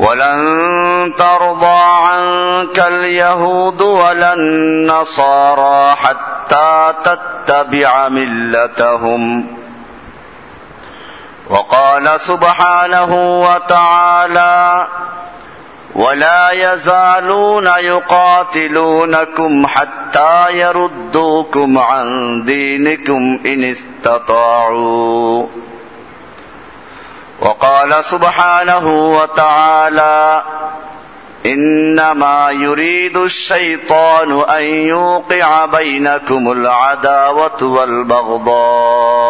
ولن ترضى عنك اليهود ولا النصارى حتى تتبع ملتهم. وقال سبحانه وتعالى ولا يزالون يقاتلونكم حتى يردوكم عن دينكم إن استطاعوا. وقال سبحانه وتعالى إنما يريد الشيطان أن يوقع بينكم العداوة والبغضاء.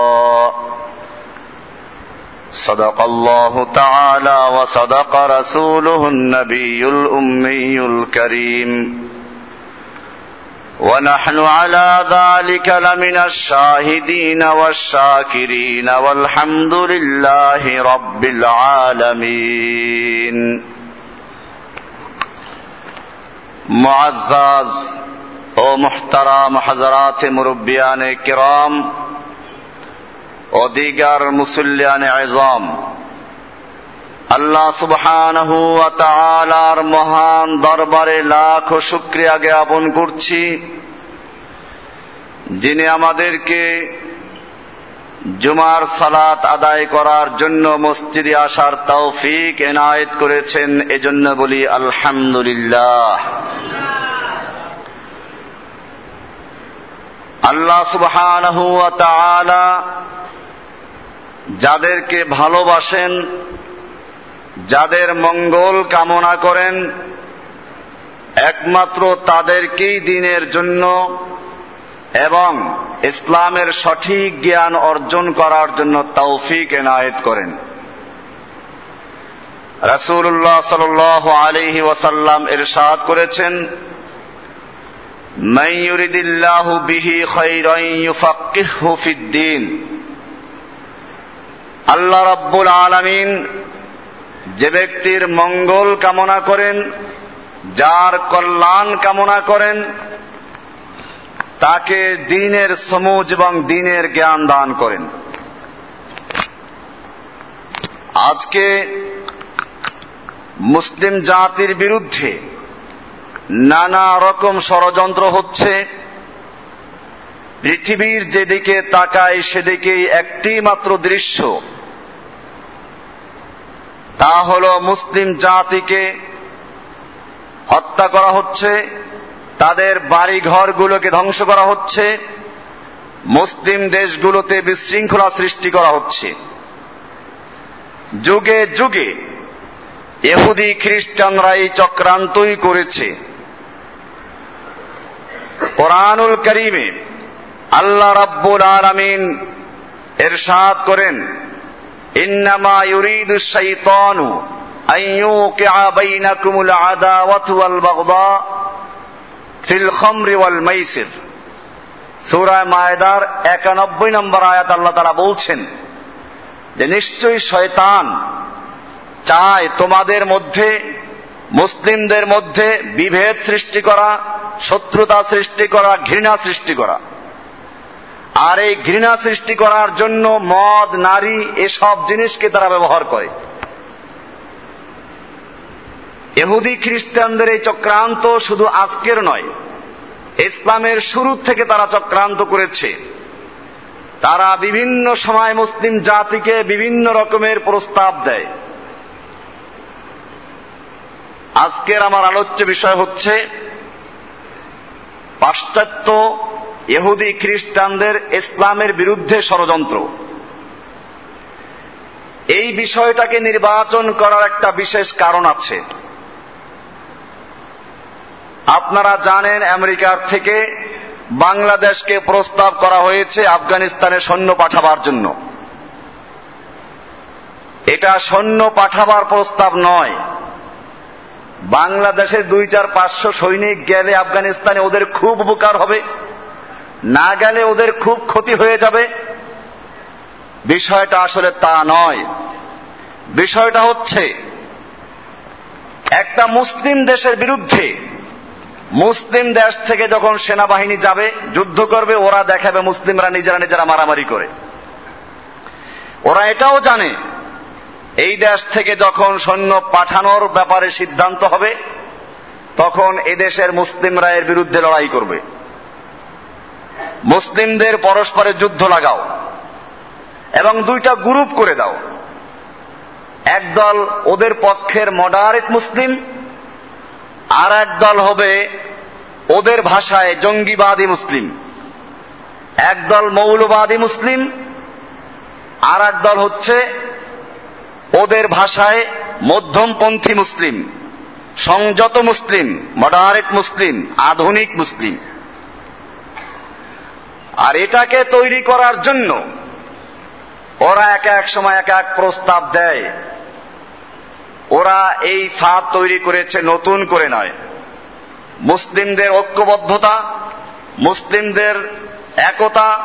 صدق الله تعالى وصدق رسوله النبي الأمي الكريم. ونحن على ذلك لمن الشاهدين والشاكرين والحمد لله رب العالمين. معزز، او محترم حضرات مربیان کرام، او دیگر مسلیان عظام আল্লাহ সুবহানাহু ওয়া মহান দরবারে লাখ শুকরিয়া জ্ঞাপন করছি। যিনি আমাদেরকে জুমার সালাত আদায় করার জন্য মসজিদে আসার তৌফিক এনায়েত করেছেন, এজন্য বলি আলহামদুলিল্লাহ। আল্লাহ সুবহানাহু ওয়া যাদেরকে ভালোবাসেন যাদের মঙ্গল কামনা করেন, একমাত্র তাদেরকেই দিনের জন্য এবং ইসলামের সঠিক জ্ঞান অর্জন করার জন্য তৌফিক এনায়েত করেন। রাসূলুল্লাহ সাল্লাল্লাহু আলাইহি ওয়াসাল্লাম ইরশাদ করেছেন ইউরিদিল্লাহু বিহি ফিদ্দীন আল্লাহ রাব্বুল আলামিন যে ব্যক্তির মঙ্গল কামনা করেন, যার কল্যাণ কামনা করেন, তাকে দিনের সমুজ এবং দিনের জ্ঞান দান করেন। আজকে মুসলিম জাতির বিরুদ্ধে নানা রকম ষড়যন্ত্র হচ্ছে। পৃথিবীর যেদিকে তাকায়, সেদিকেই একটি মাত্র দৃশ্য। তা হল মুসলিম জাতিকে হত্যা করা হচ্ছে, তাদের বাড়ি ঘরগুলোকে ধ্বংস করা হচ্ছে, মুসলিম দেশগুলোতে বিশৃঙ্খলা সৃষ্টি করা হচ্ছে। যুগে যুগে এহুদি খ্রিস্টানরা এই চক্রান্তই করেছে। কোরআনুল করিমে আল্লাহ রাব্বুল আলামিন এরশাদ করেন ইন্নামা ইউরিদু শাইতানু আন ইউকিআ বাইনাকুমুল আদাওয়াতু ওয়াল বাগদা ফিল খামরি ওয়াল সূরা মায়দার 91 নম্বর আয়াত আল্লাহ তাআলা বলছেন যে নিশ্চয়ই শয়তান চায় তোমাদের মধ্যে, মুসলিমদের মধ্যে বিভেদ সৃষ্টি করা, শত্রুতা সৃষ্টি করা, ঘৃণা সৃষ্টি করা। আর এই ঘৃণা সৃষ্টি করার জন্য মদ, নারী এসব জিনিসকে তারা ব্যবহার করে। এহুদি খ্রিস্টানদের এই চক্রান্ত শুধু আজকের নয়, ইসলামের শুরু থেকে তারা চক্রান্ত করেছে। তারা বিভিন্ন সময় মুসলিম জাতিকে বিভিন্ন রকমের প্রস্তাব দেয়। আজকের আমার আলোচ্য বিষয় হচ্ছে, পাশ্চাত্য ইহুদি খ্রিস্টানদের ইসলামের বিরুদ্ধে ষড়যন্ত্র। এই বিষয়টাকে নির্বাচন করার একটা বিশেষ কারণ আছে। আপনারা জানেন, আমেরিকার থেকে বাংলাদেশকে প্রস্তাব করা হয়েছে আফগানিস্তানে সৈন্য পাঠাবার জন্য। এটা সৈন্য পাঠাবার প্রস্তাব নয়। বাংলাদেশের দুই চার পাঁচশো সৈনিক গেলে আফগানিস্তানে ওদের খুব উপকার হবে। না গেলে ওদের খুব ক্ষতি হয়ে যাবে। বিষয়টা আসলে তা নয়। বিষয়টা হচ্ছে, একটা মুসলিম দেশের বিরুদ্ধে, মুসলিম দেশ থেকে যখন সেনাবাহিনী যাবে, যুদ্ধ করবে, ওরা দেখাবে মুসলিমরা নিজেরা নিজেরা মারামারি করে। ওরা এটাও জানে, এই দেশ থেকে যখন সৈন্য পাঠানোর ব্যাপারে সিদ্ধান্ত হবে, তখন এদেশের মুসলিমরা এর বিরুদ্ধে লড়াই করবে। মুসলিমদের পরস্পরের যুদ্ধ লাগাও এবং দুইটা গ্রুপ করে দাও। একদল ওদের পক্ষের মডারেট মুসলিম, আর এক দল হবে ওদের ভাষায় জঙ্গিবাদী মুসলিম। একদল মৌলবাদী মুসলিম, আর এক দল হচ্ছে ওদের ভাষায় মধ্যমপন্থী মুসলিম, সংযত মুসলিম, মডারেট মুসলিম, আধুনিক মুসলিম। আর এটাকে তৈরি করার জন্য ওরা এক এক সময় এক এক প্রস্তাব দেয়। ওরা এই ফাঁদ তৈরি করেছে নতুন করে নয়। মুসলিমদের ঐক্যবদ্ধতা, মুসলিমদের একতা,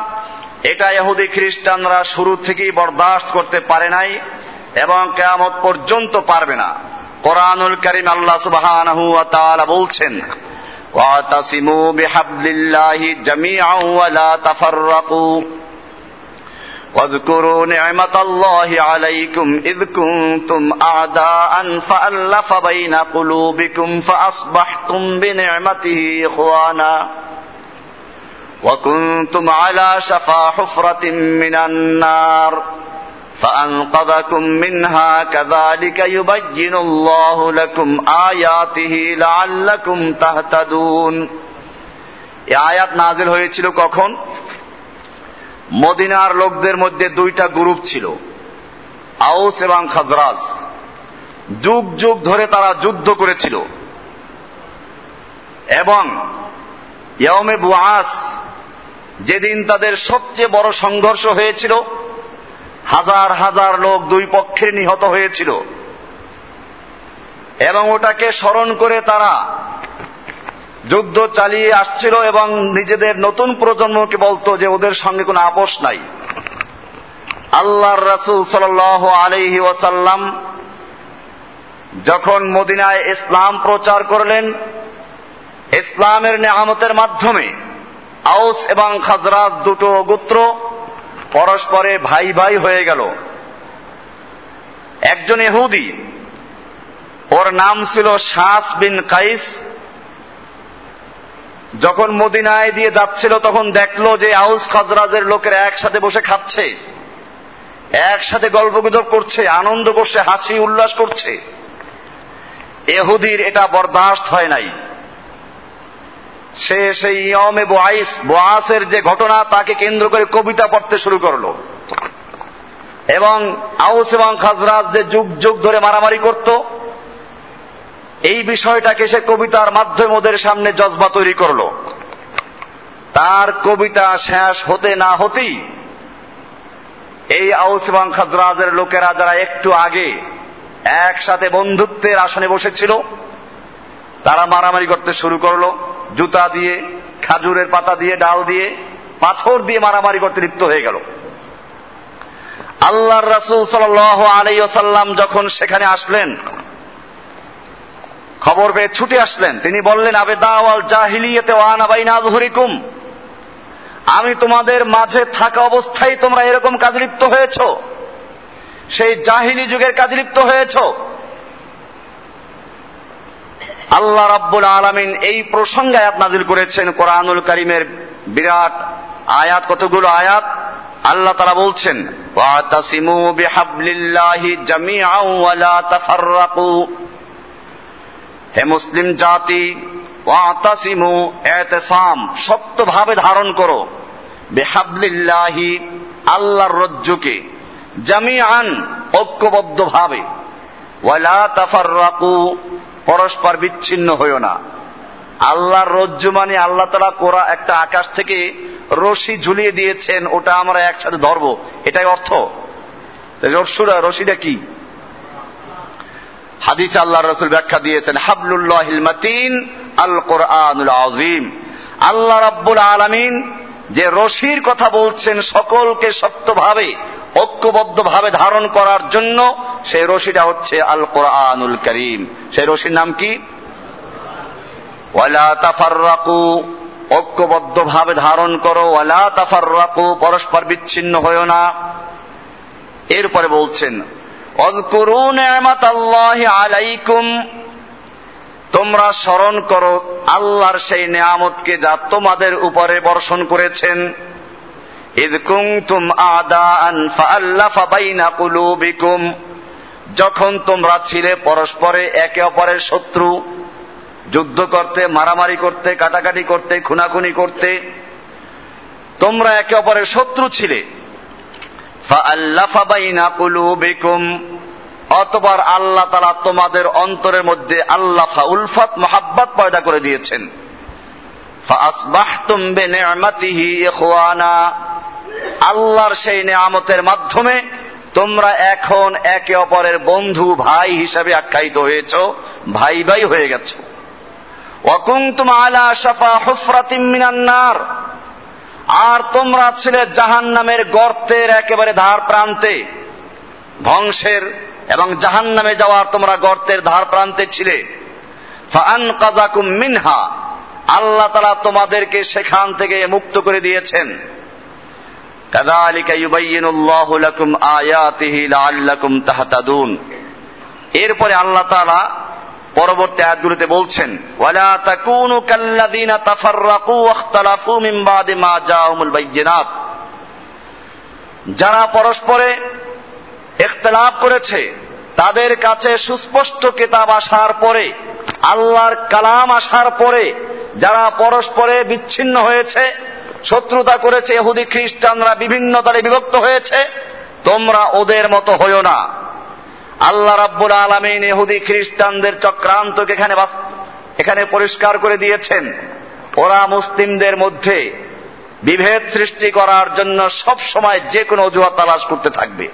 এটা ইহুদি খ্রিস্টানরা শুরু থেকেই বরদাস্ত করতে পারে নাই এবং কেয়ামত পর্যন্ত পারবে না। কোরআনুল করিম আল্লাহ তাআলা বলছেন واعتصموا بحبل الله جميعا ولا تفرقوا. واذكروا نعمة الله عليكم إذ كنتم أعداء فألف بين قلوبكم فأصبحتم بنعمته إخوانا. وكنتم على شفا حفرة من النار. فأنقذكم منها كذلك يبين الله لكم آياته لعلكم تهتدون এই আয়াত নাজিল হয়েছিল কখন মদিনার লোকদের মধ্যে দুইটা গ্রুপ ছিল আউস এবং খাজরাজ যুগ যুগ ধরে তারা যুদ্ধ করেছিল এবং ইয়মে বুয়াস যেদিন তাদের সবচেয়ে বড় সংঘর্ষ হয়েছিল হাজার হাজার লোক দুই পক্ষে নিহত হয়েছিল। এবং ওটাকে স্মরণ করে তারা যুদ্ধ চালিয়ে আসছিল এবং নিজেদের নতুন প্রজন্মকে বলতো যে ওদের সঙ্গে কোনো আপোষ নাই। আল্লাহর রাসুল সাল আলহি ওয়াসাল্লাম যখন মদিনায় ইসলাম প্রচার করলেন, ইসলামের নেহামতের মাধ্যমে আউস এবং খাজরাজ দুটো গোত্র পরস্পরে ভাই ভাই হয়ে গেল। একজন এহুদি ওর নাম ছিল শাস বিন কাইস। যখন মদিনায় দিয়ে যাচ্ছিল, তখন দেখল যে আউস খাজরাজের লোকেরা একসাথে বসে খাচ্ছে, একসাথে গল্পগুজব করছে, আনন্দ করছে, হাসি উল্লাস করছে। এহুদির এটা বরদাস্ত হয় নাই। সে সেই ইয়মে বোয়াইস, বোয়াসের যে ঘটনা তাকে কেন্দ্র করে কবিতা পড়তে শুরু করল। এবং আউস এবং খাজরাজ যে যুগ যুগ ধরে মারামারি করত, এই বিষয়টাকে সে কবিতার মাধ্যমে ওদের সামনে জজবা তৈরি করল। তার কবিতা শেষ হতে না হতেই এই আউস এবং খাজরাজের লোকেরা যারা একটু আগে একসাথে বন্ধুত্বের আসনে বসেছিল, তারা মারামারি করতে শুরু করল। জুতা দিয়ে, খাজুরের পাতা দিয়ে, ডাল দিয়ে, পাথর দিয়ে মারামারি করতে লিপ্ত হয়ে গেল। আল্লাহর রাসুল সাল আলাইসাল্লাম যখন সেখানে আসলেন, খবর পেয়ে ছুটে আসলেন। তিনি বললেন, আবে দাওয়াল জাহিলিয়েতে ওয়ান আবাইনা জুহরিকুম আমি তোমাদের মাঝে থাকা অবস্থায় তোমরা এরকম কাজ লিপ্ত হয়েছ। সেই জাহিলি যুগের কাজ লিপ্ত হয়েছ। আল্লাহ রাব্বুল আলমিন এই প্রসঙ্গে আয়াত নাজিল করেছেন, কোরআনুল করিমের বিরাট আয়াত, কতগুলো আয়াত? আল্লাহ তারা বলছেন হে মুসলিম জাতি, ওয়াতাসিমু এতেসাম শক্তভাবে ধারণ করো। বেহাবলিল্লাহি আল্লাহর রজ্জুকে, জামিআন ঐক্যবদ্ধভাবে। ওয়ালা তাফাররাকু পরস্পর বিচ্ছিন্ন হইও না। আল্লাহর রজ্জু মানে আল্লাহ তালা কোরা একটা আকাশ থেকে রশি ঝুলিয়ে দিয়েছেন, ওটা আমরা একসাথে ধরবো। এটাই অর্থ। রসুরা রশিটা কি? হাদিস আল্লাহ রসুল ব্যাখ্যা দিয়েছেন হাবলুল্লাহ মাতিন আল কোরআনুল আজিম আল্লাহ রাব্বুল আলমিন যে রশির কথা বলছেন সকলকে শক্তভাবে ঐক্যবদ্ধভাবে ধারণ করার জন্য সেই রশিটা হচ্ছে আল কোরআনুল করিম। সেই রশির নাম কি? ওয়ালা তাফাররাকু, ঐক্যবদ্ধভাবে ধারণ করো। ওয়ালা তাফাররাকু, পরস্পর বিচ্ছিন্ন হয়েও না। এরপরে বলছেন নেমাত আল্লাহ আলাইকুম, তোমরা স্মরণ করো আল্লাহর সেই নেয়ামতকে যা তোমাদের উপরে বর্ষণ করেছেন। যখন তোমরা ছিলে পরস্পরে একে অপরের শত্রু, যুদ্ধ করতে, মারামারি করতে, কাটাকাটি করতে, খুনাখুনি করতে, তোমরা একে অপরের শত্রু ছিলে। অতবার আল্লাহ তালা তোমাদের অন্তরের মধ্যে আল্লাফা, উলফাত, মোহাব্বত পয়দা করে দিয়েছেন। আল্লাহর সেই নেয়ামতের মাধ্যমে তোমরা এখন একে অপরের বন্ধু ভাই হিসাবে আখ্যায়িত হয়েছ, ভাই ভাই হয়ে গেছ। ওয়াকুন্তুম আলা শাফা হুফরাতিম মিনান্নার আর তোমরা ছিলে জাহান নামের গর্তের একেবারে ধার প্রান্তে। ধ্বংসের এবং জাহান নামে যাওয়ার তোমরা গর্তের ধার প্রান্তে ছিলে। মিনহা। আল্লাহ তালা তোমাদেরকে সেখান থেকে মুক্ত করে দিয়েছেন। এরপরে আল্লাহ তালা পরবর্তী আয়াতগুলোতে বলছেন, ওয়ালা তাকুনু কাল্লাযিনা তাফাররাকু ওয়াখতালাফু মিন বাদি মা জাআহুমুল যারা পরস্পরে ইখতিলাফ করেছে, তাদের কাছে সুস্পষ্ট কিতাব আসার পরে, আল্লাহর কালাম আসার পরে, যারা পরস্পরে বিচ্ছিন্ন হয়েছে শত্রুতা করেছে এহুদি খ্রিস্টানরা, বিভিন্ন দলে বিভক্ত হয়েছে। তোমরা ওদের মতো হইও না। আল্লাহ রাব্বুল আলমিন এহুদি খ্রিস্টানদের চক্রান্তকে এখানে এখানে পরিষ্কার করে দিয়েছেন। ওরা মুসলিমদের মধ্যে বিভেদ সৃষ্টি করার জন্য সব সময় যে কোনো অজুহাত তালাশ করতে থাকবে।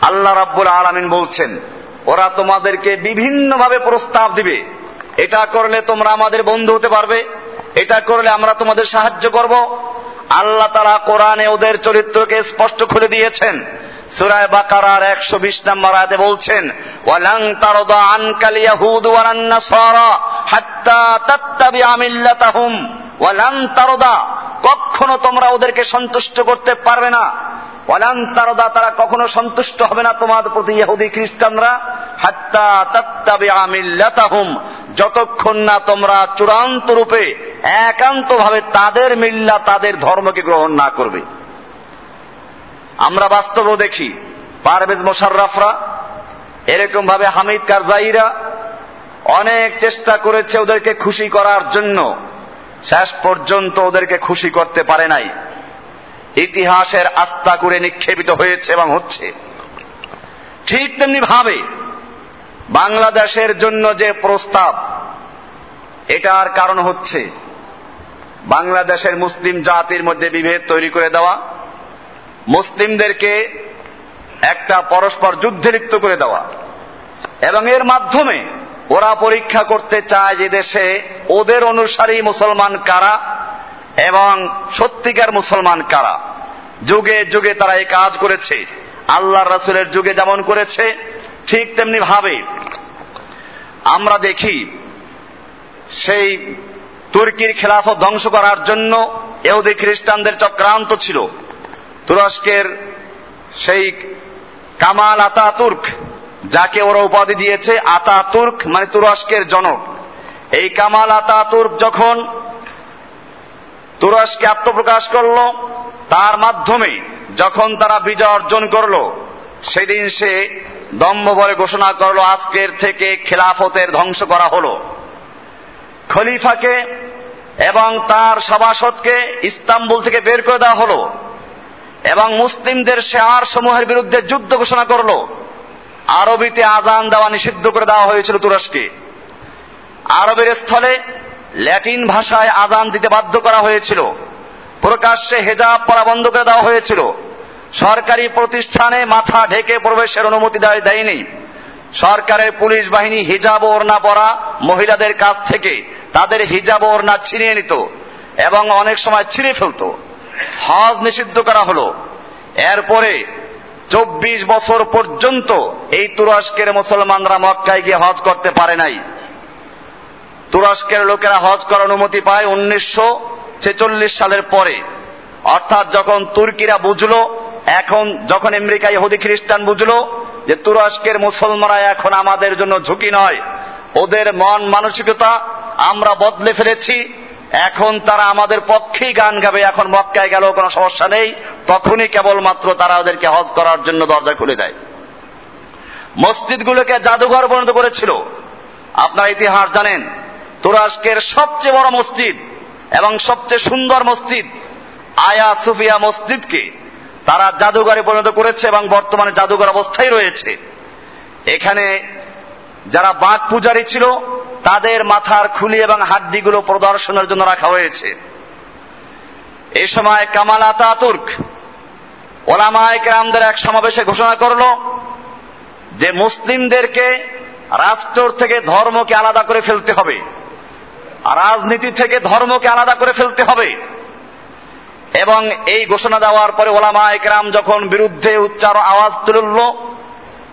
আল্লাহ রাব্বুল আলমিন বলছেন, ওরা তোমাদেরকে বিভিন্নভাবে প্রস্তাব দিবে। এটা করলে তোমরা আমাদের বন্ধু হতে পারবে। এটা করলে আমরা তোমাদের সাহায্য করব। আল্লাহ তারা কোরআনে ওদের চরিত্রকে স্পষ্ট খুলে দিয়েছেন। সুরায় বাকারার একশো বিশ নম্বর আয়াতে বলছেন ওয়ালাং তারদা আনকাল ইয়াহুদ ওয়ালান নাসারা হাত্তা তাত্তাবি আমিল্লাতাহুম ওয়ালাং তারদা, কখনো তোমরা ওদেরকে সন্তুষ্ট করতে পারবে না। ওয়ালান তারদা, তারা কখনো সন্তুষ্ট হবে না তোমার প্রতি ইহুদি খ্রিস্টানরা। হাত্তা তাত্তাবি আমিল্লাতাহুম যতক্ষণ না তোমরা চূড়ান্ত রূপে একান্ত ভাবে তাদের মিল্লা, তাদের ধর্মকে গ্রহণ না করবে। আমরা বাস্তবেও দেখি, পারভেজ মোশাররফরা এরকম ভাবে হামিদ কারজাইরা অনেক চেষ্টা করেছে ওদেরকে খুশি করার জন্য। শেষ পর্যন্ত ওদেরকে খুশি করতে পারে নাই। ইতিহাসের আস্থা করে নিক্ষেপিত হয়েছে এবং হচ্ছে। ঠিক তেমনি ভাবে বাংলাদেশের জন্য যে প্রস্তাব, এটার কারণ হচ্ছে বাংলাদেশের মুসলিম জাতির মধ্যে বিভেদ তৈরি করে দেওয়া, মুসলিমদেরকে একটা পরস্পর যুদ্ধে লিপ্ত করে দেওয়া। এবং এর মাধ্যমে ওরা পরীক্ষা করতে চায় যে দেশে ওদের অনুসারী মুসলমান কারা এবং সত্যিকার মুসলমান কারা? যুগে যুগে তারা এই কাজ করেছে। আল্লাহ রাসুলের যুগে যেমন করেছে, ঠিক তেমনি ভাবে। আমরা দেখি, সেই তুর্কির খেলাফত ধ্বংস করার জন্য এহুদি খ্রিস্টানদের চক্রান্ত ছিল। তুরস্কের সেই কামাল আতা তুর্ক যাকে ওরা উপাধি দিয়েছে আতা তুর্ক মানে তুরস্কের জনক। এই কামাল আতা তুর্ক যখন তুরস্কে আত্মপ্রকাশ করল। তার মাধ্যমে যখন তারা বিজয় অর্জন করল, সেদিন সে দম্ভ বলে ঘোষণা করল, আজকের থেকে খেলাফতের ধ্বংস করা হল। খলিফাকে এবং তার সভাসদকে ইস্তাম্বুল থেকে বের করে দেওয়া হল এবং মুসলিমদের শেয়ার সমূহের বিরুদ্ধে যুদ্ধ ঘোষণা করল। আরবিতে আজান দেওয়া নিষিদ্ধ করে দেওয়া হয়েছিল তুরস্কে। আরবের স্থলে ল্যাটিন ভাষায় আজান দিতে বাধ্য করা হয়েছিল। প্রকাশ্যে হেজাব পরা বন্ধ করে দেওয়া হয়েছিল। সরকারি প্রতিষ্ঠানে মাথা ঢেকে প্রবেশের অনুমতি দেয় দেয়নি। সরকারের পুলিশ বাহিনী হিজাব ওড়না পরা মহিলাদের কাছ থেকে তাদের হিজাব ওড়না ছিনিয়ে নিত এবং অনেক সময় ছিঁড়ে ফেলত। হজ নিষিদ্ধ করা হলো। এরপরে চব্বিশ বছর পর্যন্ত এই তুরস্কের মুসলমানরা মক্কায় গিয়ে হজ করতে পারে নাই। তুরস্কের লোকেরা হজ করার অনুমতি পায় উনিশশো ছেচল্লিশ সালের পরে। অর্থাৎ যখন তুর্কিরা বুঝলো, এখন যখন আমেরিকা ইহুদি খ্রিস্টান বুঝলো যে তুরস্কের মুসলমানরা এখন আমাদের জন্য ঝুঁকি নয়, ওদের মন মানসিকতা আমরা বদলে ফেলেছি, এখন তারা আমাদের পক্ষেই গান গাবে, এখন মক্কায় গেলেও কোনো সমস্যা নেই, তখনই কেবলমাত্র তারা ওদেরকে হজ করার জন্য দরজা খুলে দেয়। মসজিদগুলোকে জাদুঘর পরিণত করেছিল। আপনারা ইতিহাস জানেন তুরস্কের সবচেয়ে বড় মসজিদ এবং সবচেয়ে সুন্দর মসজিদ আয়া সুফিয়া মসজিদকে তারা জাদুঘরে পরিণত করেছে এবং বর্তমানে জাদুঘর অবস্থায় রয়েছে। এখানে যারা বাঘ পূজারী ছিল, তাদের মাথার খুলি এবং হাড্ডিগুলো প্রদর্শনের জন্য রাখা হয়েছে। এ সময় কামাল আতাতুর্ক ওলামায় কেরামদের এক সমাবেশে ঘোষণা করল যে মুসলিমদেরকে রাষ্ট্র থেকে ধর্মকে আলাদা করে ফেলতে হবে। রাজনীতি থেকে ধর্মকে আলাদা করে ফেলতে হবে। এবং এই ঘোষণা দেওয়ার পরে ওলামা একরাম যখন বিরুদ্ধে উচ্চার আওয়াজ তুলল,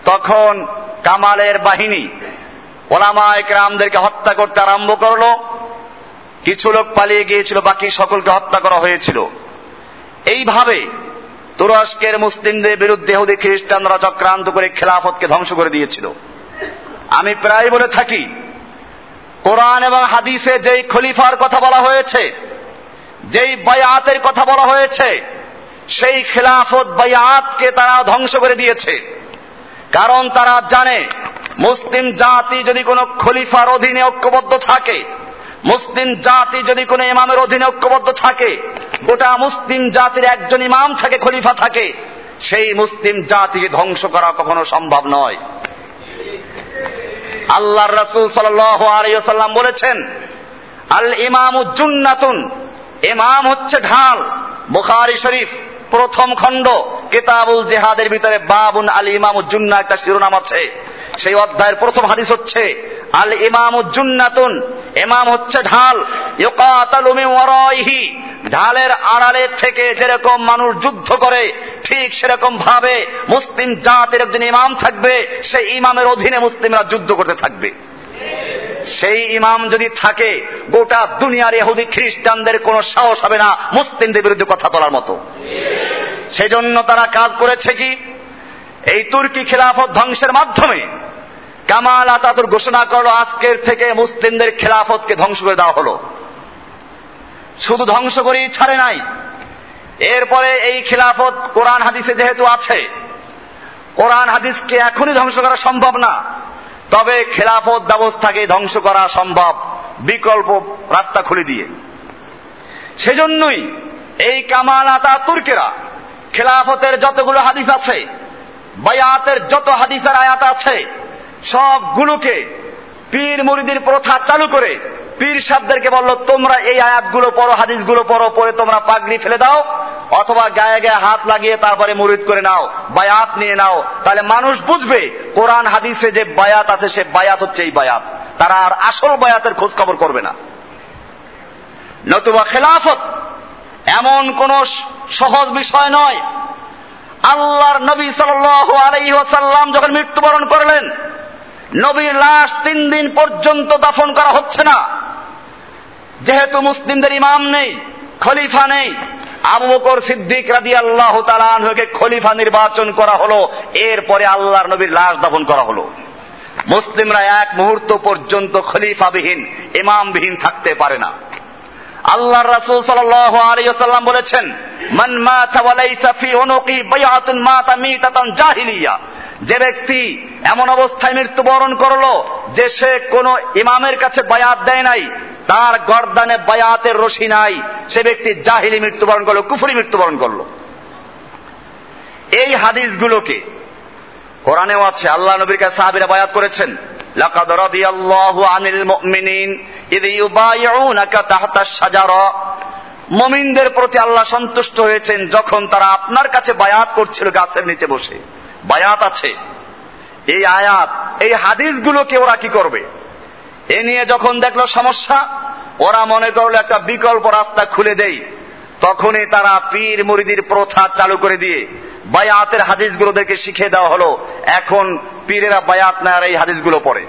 তখন কামালের বাহিনী ওলামা একরামদেরকে হত্যা করতে আরম্ভ করল। কিছু লোক পালিয়ে গিয়েছিল, বাকি সকলকে হত্যা করা হয়েছিল। এইভাবে তুরস্কের মুসলিমদের বিরুদ্ধে হুদি খ্রিস্টানরা চক্রান্ত করে খেলাফতকে ধ্বংস করে দিয়েছিল। আমি প্রায় বলে থাকি কোরআন এবং হাদিসে যেই খলিফার কথা বলা হয়েছে, যেই বায়াতের কথা বলা হয়েছে, সেই খেলাফত বায়াতকে তারা ধ্বংস করে দিয়েছে। কারণ তারা জানে, মুসলিম জাতি যদি কোনো খলিফার অধীনে ঐক্যবদ্ধ থাকে, মুসলিম জাতি যদি কোনো ইমামের অধীনে ঐক্যবদ্ধ থাকে, গোটা মুসলিম জাতির একজন ইমাম থাকে, খলিফা থাকে, সেই মুসলিম জাতিকে ধ্বংস করা কখনো সম্ভব নয়। আল্লাহর রাসুল সাল্লাম বলেছেন, আল ইমাম উজ্জুন্নাতুন ইমাম হচ্ছে ঢাল, বুখারি শরীফ, প্রথম খণ্ড, কেতাবুল জেহাদের ভিতরে বাবুন আল ইমাম উজ্জুন্না একটা শিরোনাম আছে। সেই অধ্যায়ের প্রথম হাদিস হচ্ছে, আল ইমাম উজ্জুন্নাতুন ইমাম হচ্ছে ঢাল ইউকাতালুমি ওয়ারাইহি ঢালের আড়ালে থেকে যেরকম মানুষ যুদ্ধ করে, ঠিক সেরকম ভাবে মুসলিম জাতির একজন ইমাম থাকবে, সেই ইমামের অধীনে মুসলিমরা যুদ্ধ করতে থাকবে। সেই ইমাম যদি থাকে, গোটা দুনিয়ার এহুদি খ্রিস্টানদের কোনো সাহস হবে না মুসলিমদের বিরুদ্ধে কথা তোলার মতো। সেজন্য তারা কাজ করেছে কি? এই তুর্কি খেলাফত ধ্বংসের মাধ্যমে কামাল আতাতুর ঘোষণা করল, আজকের থেকে মুসলিমদের খেলাফতকে ধ্বংস করে দেওয়া হলো। শুধু ধ্বংস করেই ছাড়ে নাই। এরপরে এই খেলাফত কোরআন হাদিসে যেহেতু আছে, কোরআন হাদিসকে এখনই ধ্বংস করা সম্ভব না। তবে খেলাফত ব্যবস্থাকে ধ্বংস করা সম্ভব বিকল্প রাস্তা খুলে দিয়ে। সেজন্যই এই কামাল আতা তুর্কেরা খেলাফতের যতগুলো হাদিস আছে, বায়াতের যত হাদিসের আয়াত আছে, সবগুলোকে পীর মুরিদির প্রথা চালু করে পীর সাহেবদেরকে বলল, তোমরা এই আয়াতগুলো পড়ো, হাদিসগুলো পড়ো পরে তোমরা পাগড়ি ফেলে দাও, অথবা গায়ে গায়ে হাত লাগিয়ে তারপরে মুরিদ করে নাও, বায়াত নিয়ে নাও। তাহলে মানুষ বুঝবে, কোরআন হাদিসে যে বায়াত আছে, সে বায়াত হচ্ছে এই বায়াত। তারা আর আসল বায়াতের খোঁজ খবর করবে না। নতুবা খেলাফত এমন কোন সহজ বিষয় নয়। আল্লাহর নবী সাল আলাইসাল্লাম যখন মৃত্যুবরণ করলেন, নবীর লাশ তিন দিন পর্যন্ত দাফন করা হচ্ছে না। যেহেতু মুসলিমদের ইমাম নেই, খলিফা নেই, আবু বকর সিদ্দিক রাদি আল্লাহ তালানহকে খলিফা নির্বাচন করা হলো, এরপরে আল্লাহর নবীর লাশ দাফন করা হলো। মুসলিমরা এক মুহূর্ত পর্যন্ত খলিফাবিহীন, ইমামবিহীন থাকতে পারে না। আল্লাহ রাসূল আলাইহি বলেছেন, মান জাহিলিয়া। যে ব্যক্তি এমন অবস্থায় মৃত্যুবরণ করল, যে সে কোন ইমামের কাছে বায়াত দেয় নাই তার গর্দানে বায়াতের রশি নাই। সে ব্যক্তি জাহিলি মৃত্যুবরণ করল, কুফরি মৃত্যুবরণ করল। এই হাদিসগুলোকে কোরআনেও আছে, আল্লাহ নবীর কাছে সাহাবিরা বায়াত করেছেন, লাকাদ রাদিয়াল্লাহু আনিল মুমিনিন ইদ ইউবাইউনাকা তাহতা শাজারা। মুমিনদের প্রতি আল্লাহ সন্তুষ্ট হয়েছেন যখন তারা আপনার কাছে বায়াত করছিল গাছের নিচে বসে। বায়াত আছে। এই আয়াত, এই হাদিসগুলোকে ওরা কি করবে? এ নিয়ে যখন দেখল সমস্যা, ওরা মনে করল একটা বিকল্প রাস্তা খুলে দেই। তখনই তারা পীর মুরিদির প্রথা চালু করে দিয়ে বায়াতের হাদিসগুলোদেরকে শিখিয়ে দেওয়া হলো। এখন পীরেরা বায়াত নেয়ার এই হাদিসগুলো পড়ে।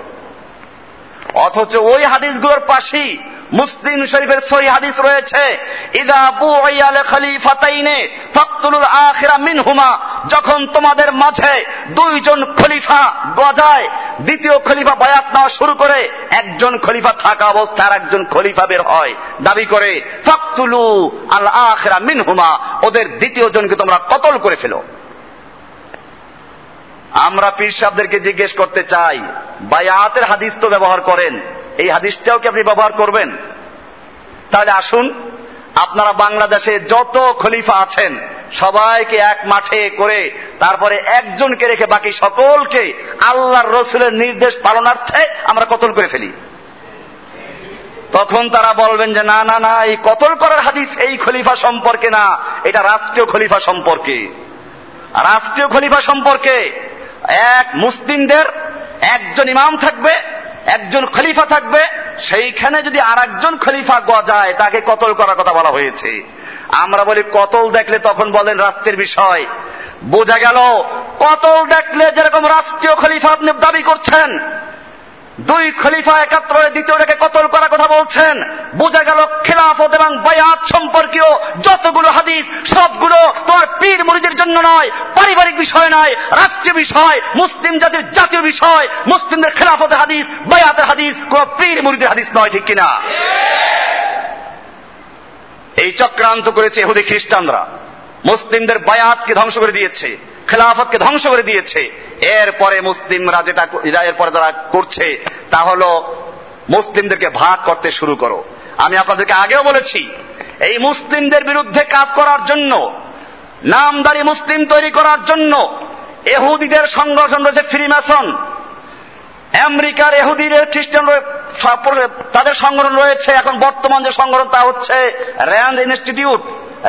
অথচ ওই হাদিসগুলোর পাশেই মুসলিম শরীফের সহি হাদিস রয়েছে, ইদা বুয়াল খলিফাতাইনে ফাকতুলুল আখিরা মিনহুমা যখন তোমাদের মাঝে দুইজন খলিফা গজায় দ্বিতীয় খলিফা বায়াত নেওয়া শুরু করে, একজন খলিফা থাকা অবস্থায় একজন খলিফা বের হয়। দাবি করে, ফাকতুলু আল আখিরা মিনহুমা ওদের দ্বিতীয় জনকে তোমরা কতল করে ফেলো। আমরা পীর সাহেবদেরকে জিজ্ঞেস করতে চাই, বায়াতের হাদিস তো ব্যবহার করেন এই হাদিসটাও কি আপনি ব্যবহার করবেন? তাহলে আসুন, আপনারা বাংলাদেশে যত খলিফা আছেন, সবাইকে এক মাঠে করে তারপরে একজনকে রেখে বাকি সকলকে আল্লাহর রসুলের নির্দেশ পালনার্থে আমরা কতল করে ফেলি। তখন তারা বলবেন যে, না না না, এই কতল করার হাদিস এই খলিফা সম্পর্কে না, এটা রাষ্ট্রীয় খলিফা সম্পর্কে। রাষ্ট্রীয় খলিফা সম্পর্কে এক মুসলিমদের একজন ইমাম থাকবে একজন খলিফা থাকবে, সেইখানে যদি আর একজন খলিফা গজায়, তাকে কতল করার কথা বলা হয়েছে। আমরা বলি, কতল দেখলে তখন বলেন রাষ্ট্রের বিষয়। বোঝা গেল, কতল দেখলে যেরকম রাষ্ট্রীয় খলিফা আপনি দাবি করছেন দুই খলিফা একাত্র দ্বিতীয়টাকে কতল করার কথা বলছেন? বোঝা গেল খেলাফত এবং বায়াত সম্পর্কীয় যতগুলো হাদিস, সবগুলো তোমার পীর মুরিদের জন্য নয়, পারিবারিক বিষয় নয়, রাষ্ট্রীয় বিষয়, মুসলিম জাতির জাতীয় বিষয়, মুসলিমদের খেলাফতের হাদিস, বায়াতের হাদিস, কোন পীর মুরিদের হাদিস নয়, ঠিক কিনা? এই চক্রান্ত করেছে এহুদি খ্রিস্টানরা। মুসলিমদের বায়াতকে ধ্বংস করে দিয়েছে। খেলাফতকে ধ্বংস করে দিয়েছে। এরপরে মুসলিমরা যেটা এরপরে যারা করছে, তা হল মুসলিমদেরকে ভাগ করতে শুরু করো। আমি আপনাদেরকে আগেও বলেছি, এই মুসলিমদের বিরুদ্ধে কাজ করার জন্য, নামদারি মুসলিম তৈরি করার জন্য, এহুদিদের সংগঠন রয়েছে ফ্রিম্যাসন আমেরিকার এহুদিদের খ্রিস্টান তাদের সংগঠন রয়েছে, এখন বর্তমান যে সংগঠন তা হচ্ছে RAND Institute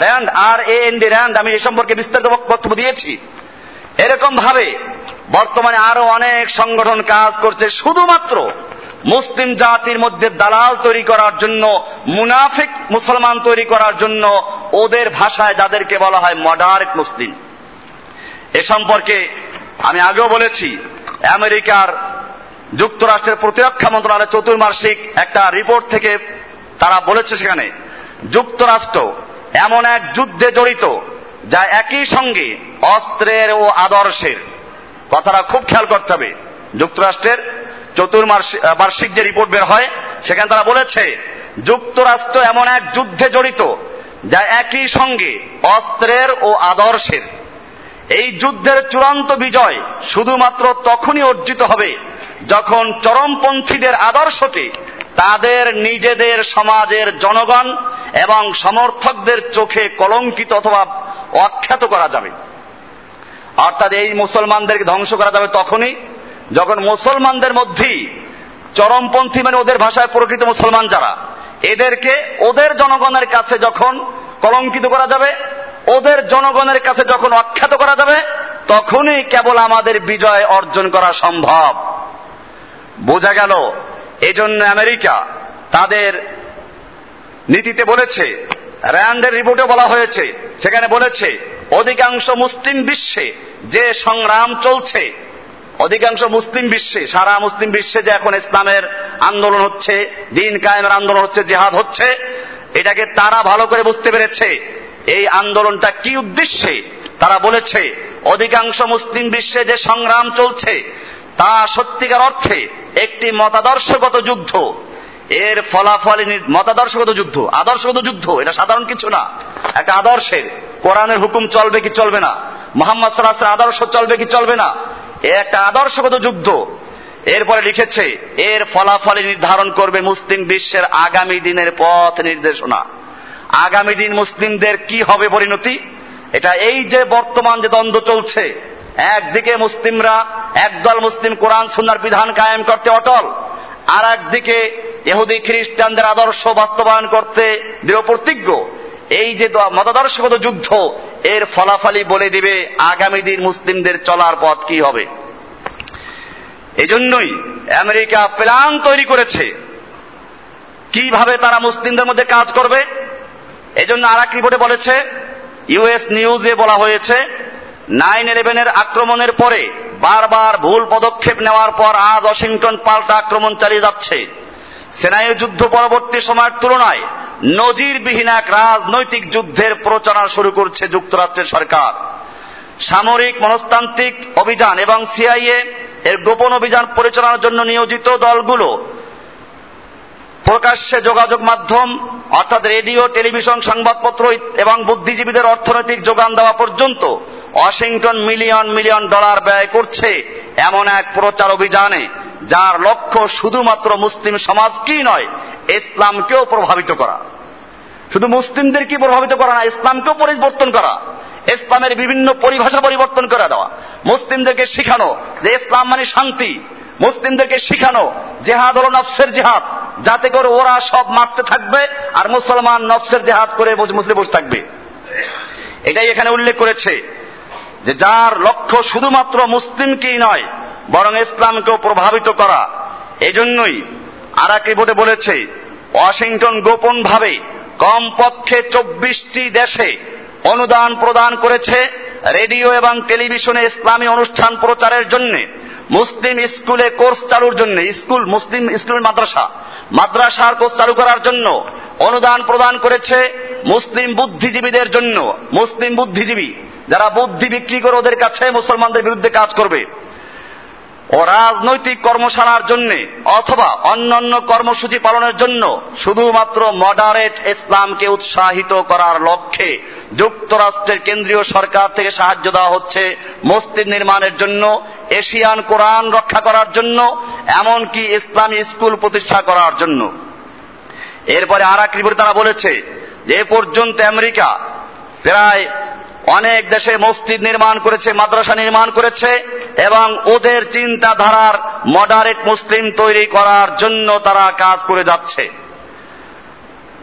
RAND R A N D RAND আমি এ সম্পর্কে বিস্তারিত বক্তব্য দিয়েছি। এরকম ভাবে বর্তমানে আরও অনেক সংগঠন কাজ করছে, শুধুমাত্র মুসলিম জাতির মধ্যে দালাল তৈরি করার জন্য, মুনাফিক মুসলমান তৈরি করার জন্য ওদের ভাষায় যাদেরকে বলা হয় মডারেট মুসলিম। এ সম্পর্কে আমি আগেও বলেছি, আমেরিকার যুক্তরাষ্ট্রের প্রতিরক্ষা মন্ত্রণালয় চতুর্মাসিক একটা রিপোর্ট থেকে তারা বলেছে সেখানে, যুক্তরাষ্ট্র এমন এক যুদ্ধে জড়িত যা একই সঙ্গে অস্ত্রের ও আদর্শের। কথাটা খুব খেয়াল করতে হবে। যুক্তরাষ্ট্রের চতুর্মাসিক যে রিপোর্ট বের হয়, সেখানে তারা বলেছে, যুক্তরাষ্ট্র এমন এক যুদ্ধে জড়িত, যা একই সঙ্গে অস্ত্রের ও আদর্শের। এই যুদ্ধের চূড়ান্ত বিজয় শুধুমাত্র তখনই অর্জিত হবে যখন চরমপন্থীদের আদর্শকে তাদের নিজেদের সমাজের জনগণ এবং সমর্থকদের চোখে কলঙ্কিত অথবা অখ্যাত করা যাবে। অর্থাৎ এই মুসলমানদেরকে ধ্বংস করা যাবে তখনই যখন মুসলমানদের মধ্যেই চরমপন্থী মানে ওদের ভাষায় প্রকৃত মুসলমান যারা, এদেরকে ওদের জনগণের কাছে যখন কলঙ্কিত করা যাবে, ওদের জনগণের কাছে যখন অখ্যাত করা যাবে, তখনই কেবল আমাদের বিজয় অর্জন করা সম্ভব। বোঝা গেল, এজন্য আমেরিকা তাদের নীতিতে বলেছে র্যান্ডের রিপোর্টে বলা হয়েছে, সেখানে বলেছে, অধিকাংশ মুসলিম বিশ্বে যে সংগ্রাম চলছে, অধিকাংশ মুসলিম বিশ্বে, সারা মুসলিম বিশ্বে যে এখন ইসলামের আন্দোলন হচ্ছে, দিন কায়েমের আন্দোলন হচ্ছে, জেহাদ হচ্ছে, এটাকে তারা ভালো করে বুঝতে পেরেছে। এই আন্দোলনটা কি উদ্দেশ্যে? তারা বলেছে, অধিকাংশ মুসলিম বিশ্বে যে সংগ্রাম চলছে, তা সত্যিকার অর্থে একটি মতাদর্শগত যুদ্ধ। এর ফলাফল মতাদর্শগত যুদ্ধ, আদর্শগত যুদ্ধ, এটা সাধারণ কিছু না। একটা আদর্শের, কোরআনের হুকুম চলবে কি চলবে না? মোহাম্মদ সাল্লাহ আদর্শ চলবে কি চলবে না? এ একটা আদর্শগত যুদ্ধ। এরপরে লিখেছে, এর ফলাফল নির্ধারণ করবে মুসলিম বিশ্বের আগামী দিনের পথ নির্দেশনা। আগামী দিন মুসলিমদের কি হবে পরিণতি? এটা এই যে বর্তমান যে দ্বন্দ্ব চলছে, একদিকে মুসলিমরা, একদল মুসলিম কোরআন সুন্নার বিধান কায়েম করতে অটল আর একদিকে এহুদি খ্রিস্টানদের আদর্শ বাস্তবায়ন করতে দৃঢ় প্রতিজ্ঞ। এই যে মতাদর্শগত যুদ্ধ, এর ফলাফলই বলে দিবে আগামী দিন মুসলিমদের চলার পথ কি হবে। এজন্যই আমেরিকা প্ল্যান তৈরি করেছে। কীভাবে তারা মুসলিমদের মধ্যে কাজ করবে? এজন্য আর এক রিপোর্টে বলেছে, ইউএস নিউজে বলা হয়েছে, নাইন ইলেভেনের আক্রমণের পরে বারবার ভুল পদক্ষেপ নেওয়ার পর আজ ওয়াশিংটন পাল্টা আক্রমণ চালিয়ে যাচ্ছে। সেনায়ু যুদ্ধ পরবর্তী সময়ের তুলনায় নজিরবিহীন এক রাজনৈতিক যুদ্ধের প্রচারণা শুরু করছে যুক্তরাষ্ট্রের সরকার। সামরিক মনস্তান্ত্রিক অভিযান এবং সিআইএ এর গোপন অভিযান পরিচালনার জন্য নিয়োজিত দলগুলো প্রকাশ্যে যোগাযোগ মাধ্যম, অর্থাৎ রেডিও, টেলিভিশন, সংবাদপত্র এবং বুদ্ধিজীবীদের অর্থনৈতিক যোগান দেওয়া পর্যন্ত ওয়াশিংটন মিলিয়ন মিলিয়ন ডলার ব্যয় করছে এমন এক প্রচার অভিযানে। যার লক্ষ্য শুধুমাত্র মুসলিম সমাজকেই নয়, ইসলামকেও প্রভাবিত করা। শুধু মুসলিমদেরকে প্রভাবিত করা না, ইসলামকেও পরিবর্তন করা। ইসলামের বিভিন্ন পরিভাষা পরিবর্তন করে দেওয়া। মুসলিমদেরকে শিখানো যে ইসলাম মানে শান্তি। মুসলিমদেরকে শিখানো জেহাদ হল নফসের জেহাদ। যাতে করে ওরা সব মারতে থাকবে আর মুসলমান নফসের জেহাদ করে মুসলিম বসে থাকবে। এটাই এখানে উল্লেখ করেছে যে যার লক্ষ্য শুধুমাত্র মুসলিমকেই নয় বরং ইসলামকেও প্রভাবিত করা। এজন্যই আর এক রিপোর্টে বলেছে, ওয়াশিংটন গোপন ভাবে কমপক্ষে চব্বিশটি দেশে অনুদান প্রদান করেছে রেডিও এবং টেলিভিশনে ইসলামী অনুষ্ঠান প্রচারের জন্য, মুসলিম স্কুলে কোর্স চালুর জন্য, স্কুল, মুসলিম স্কুল মাদ্রাসা, মাদ্রাসার কোর্স চালু করার জন্য অনুদান প্রদান করেছে মুসলিম বুদ্ধিজীবীদের জন্য, মুসলিম বুদ্ধিজীবী, যারা বুদ্ধি বিক্রি করে ওদের কাছে মুসলমানদের বিরুদ্ধে কাজ করবে। রাজনৈতিক কর্মশালার জন্য অথবা অন্যান্য কর্মসূচি পালনের জন্য শুধুমাত্র মডারেট ইসলামকে উৎসাহিত করার লক্ষ্যে যুক্তরাষ্ট্রের কেন্দ্রীয় সরকার থেকে সাহায্য দেওয়া হচ্ছে মসজিদ নির্মাণের জন্য, এশিয়ান কোরআন রক্ষা করার জন্য, এমনকি ইসলামী স্কুল প্রতিষ্ঠা করার জন্য। এরপরে আর এক তারা বলেছে যে পর্যন্ত আমেরিকা প্রায় অনেক দেশে মসজিদ নির্মাণ করেছে, মাদ্রাসা নির্মাণ করেছে এবং ওদের চিন্তাধারার মডারেট মুসলিম তৈরি করার জন্য তারা কাজ করে যাচ্ছে।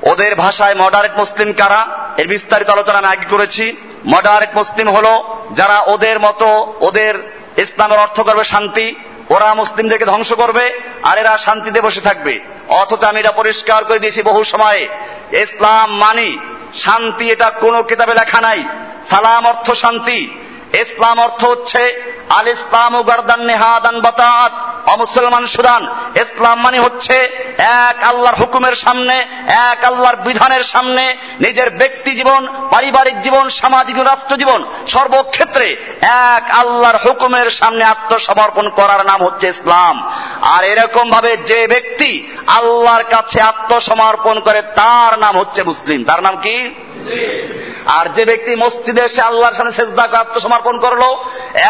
ওদের ভাষায় মডারেট মুসলিম কারা? এর বিস্তারিত আলোচনা আমি আগে করেছি। মডারেট মুসলিম হল যারা ওদের মতো, ওদের ইসলামের অর্থ করবে শান্তি, ওরা মুসলিমদেরকে ধ্বংস করবে আর এরা শান্তিতে বসে থাকবে। অথচ আমি এটা পরিষ্কার করে দিয়েছি বহু সময়ে। ইসলাম মানি, শান্তি এটা কোনো কিতাবে লেখা নাই। সালাম অর্থ শান্তি, ইসলাম অর্থ হচ্ছে আল ইসলাম ও গার্দান নেহাদান বাতাত অমুসলমান সুদান। ইসলাম মানে হচ্ছে এক আল্লাহর হুকুমের সামনে, এক আল্লাহর বিধানের সামনে, নিজের ব্যক্তি জীবন, পারিবারিক জীবন, সামাজিক রাষ্ট্র জীবন সর্বক্ষেত্রে এক আল্লাহর হুকুমের সামনে আত্মসমর্পণ করার নাম হচ্ছে ইসলাম। আর এরকম ভাবে যে ব্যক্তি আল্লাহর কাছে আত্মসমর্পণ করে, তার নাম হচ্ছে মুসলিম। তার নাম কি? আর যে ব্যক্তি মসজিদে এসে আল্লাহর সামনে সেজদা আত্মসমর্পণ করল,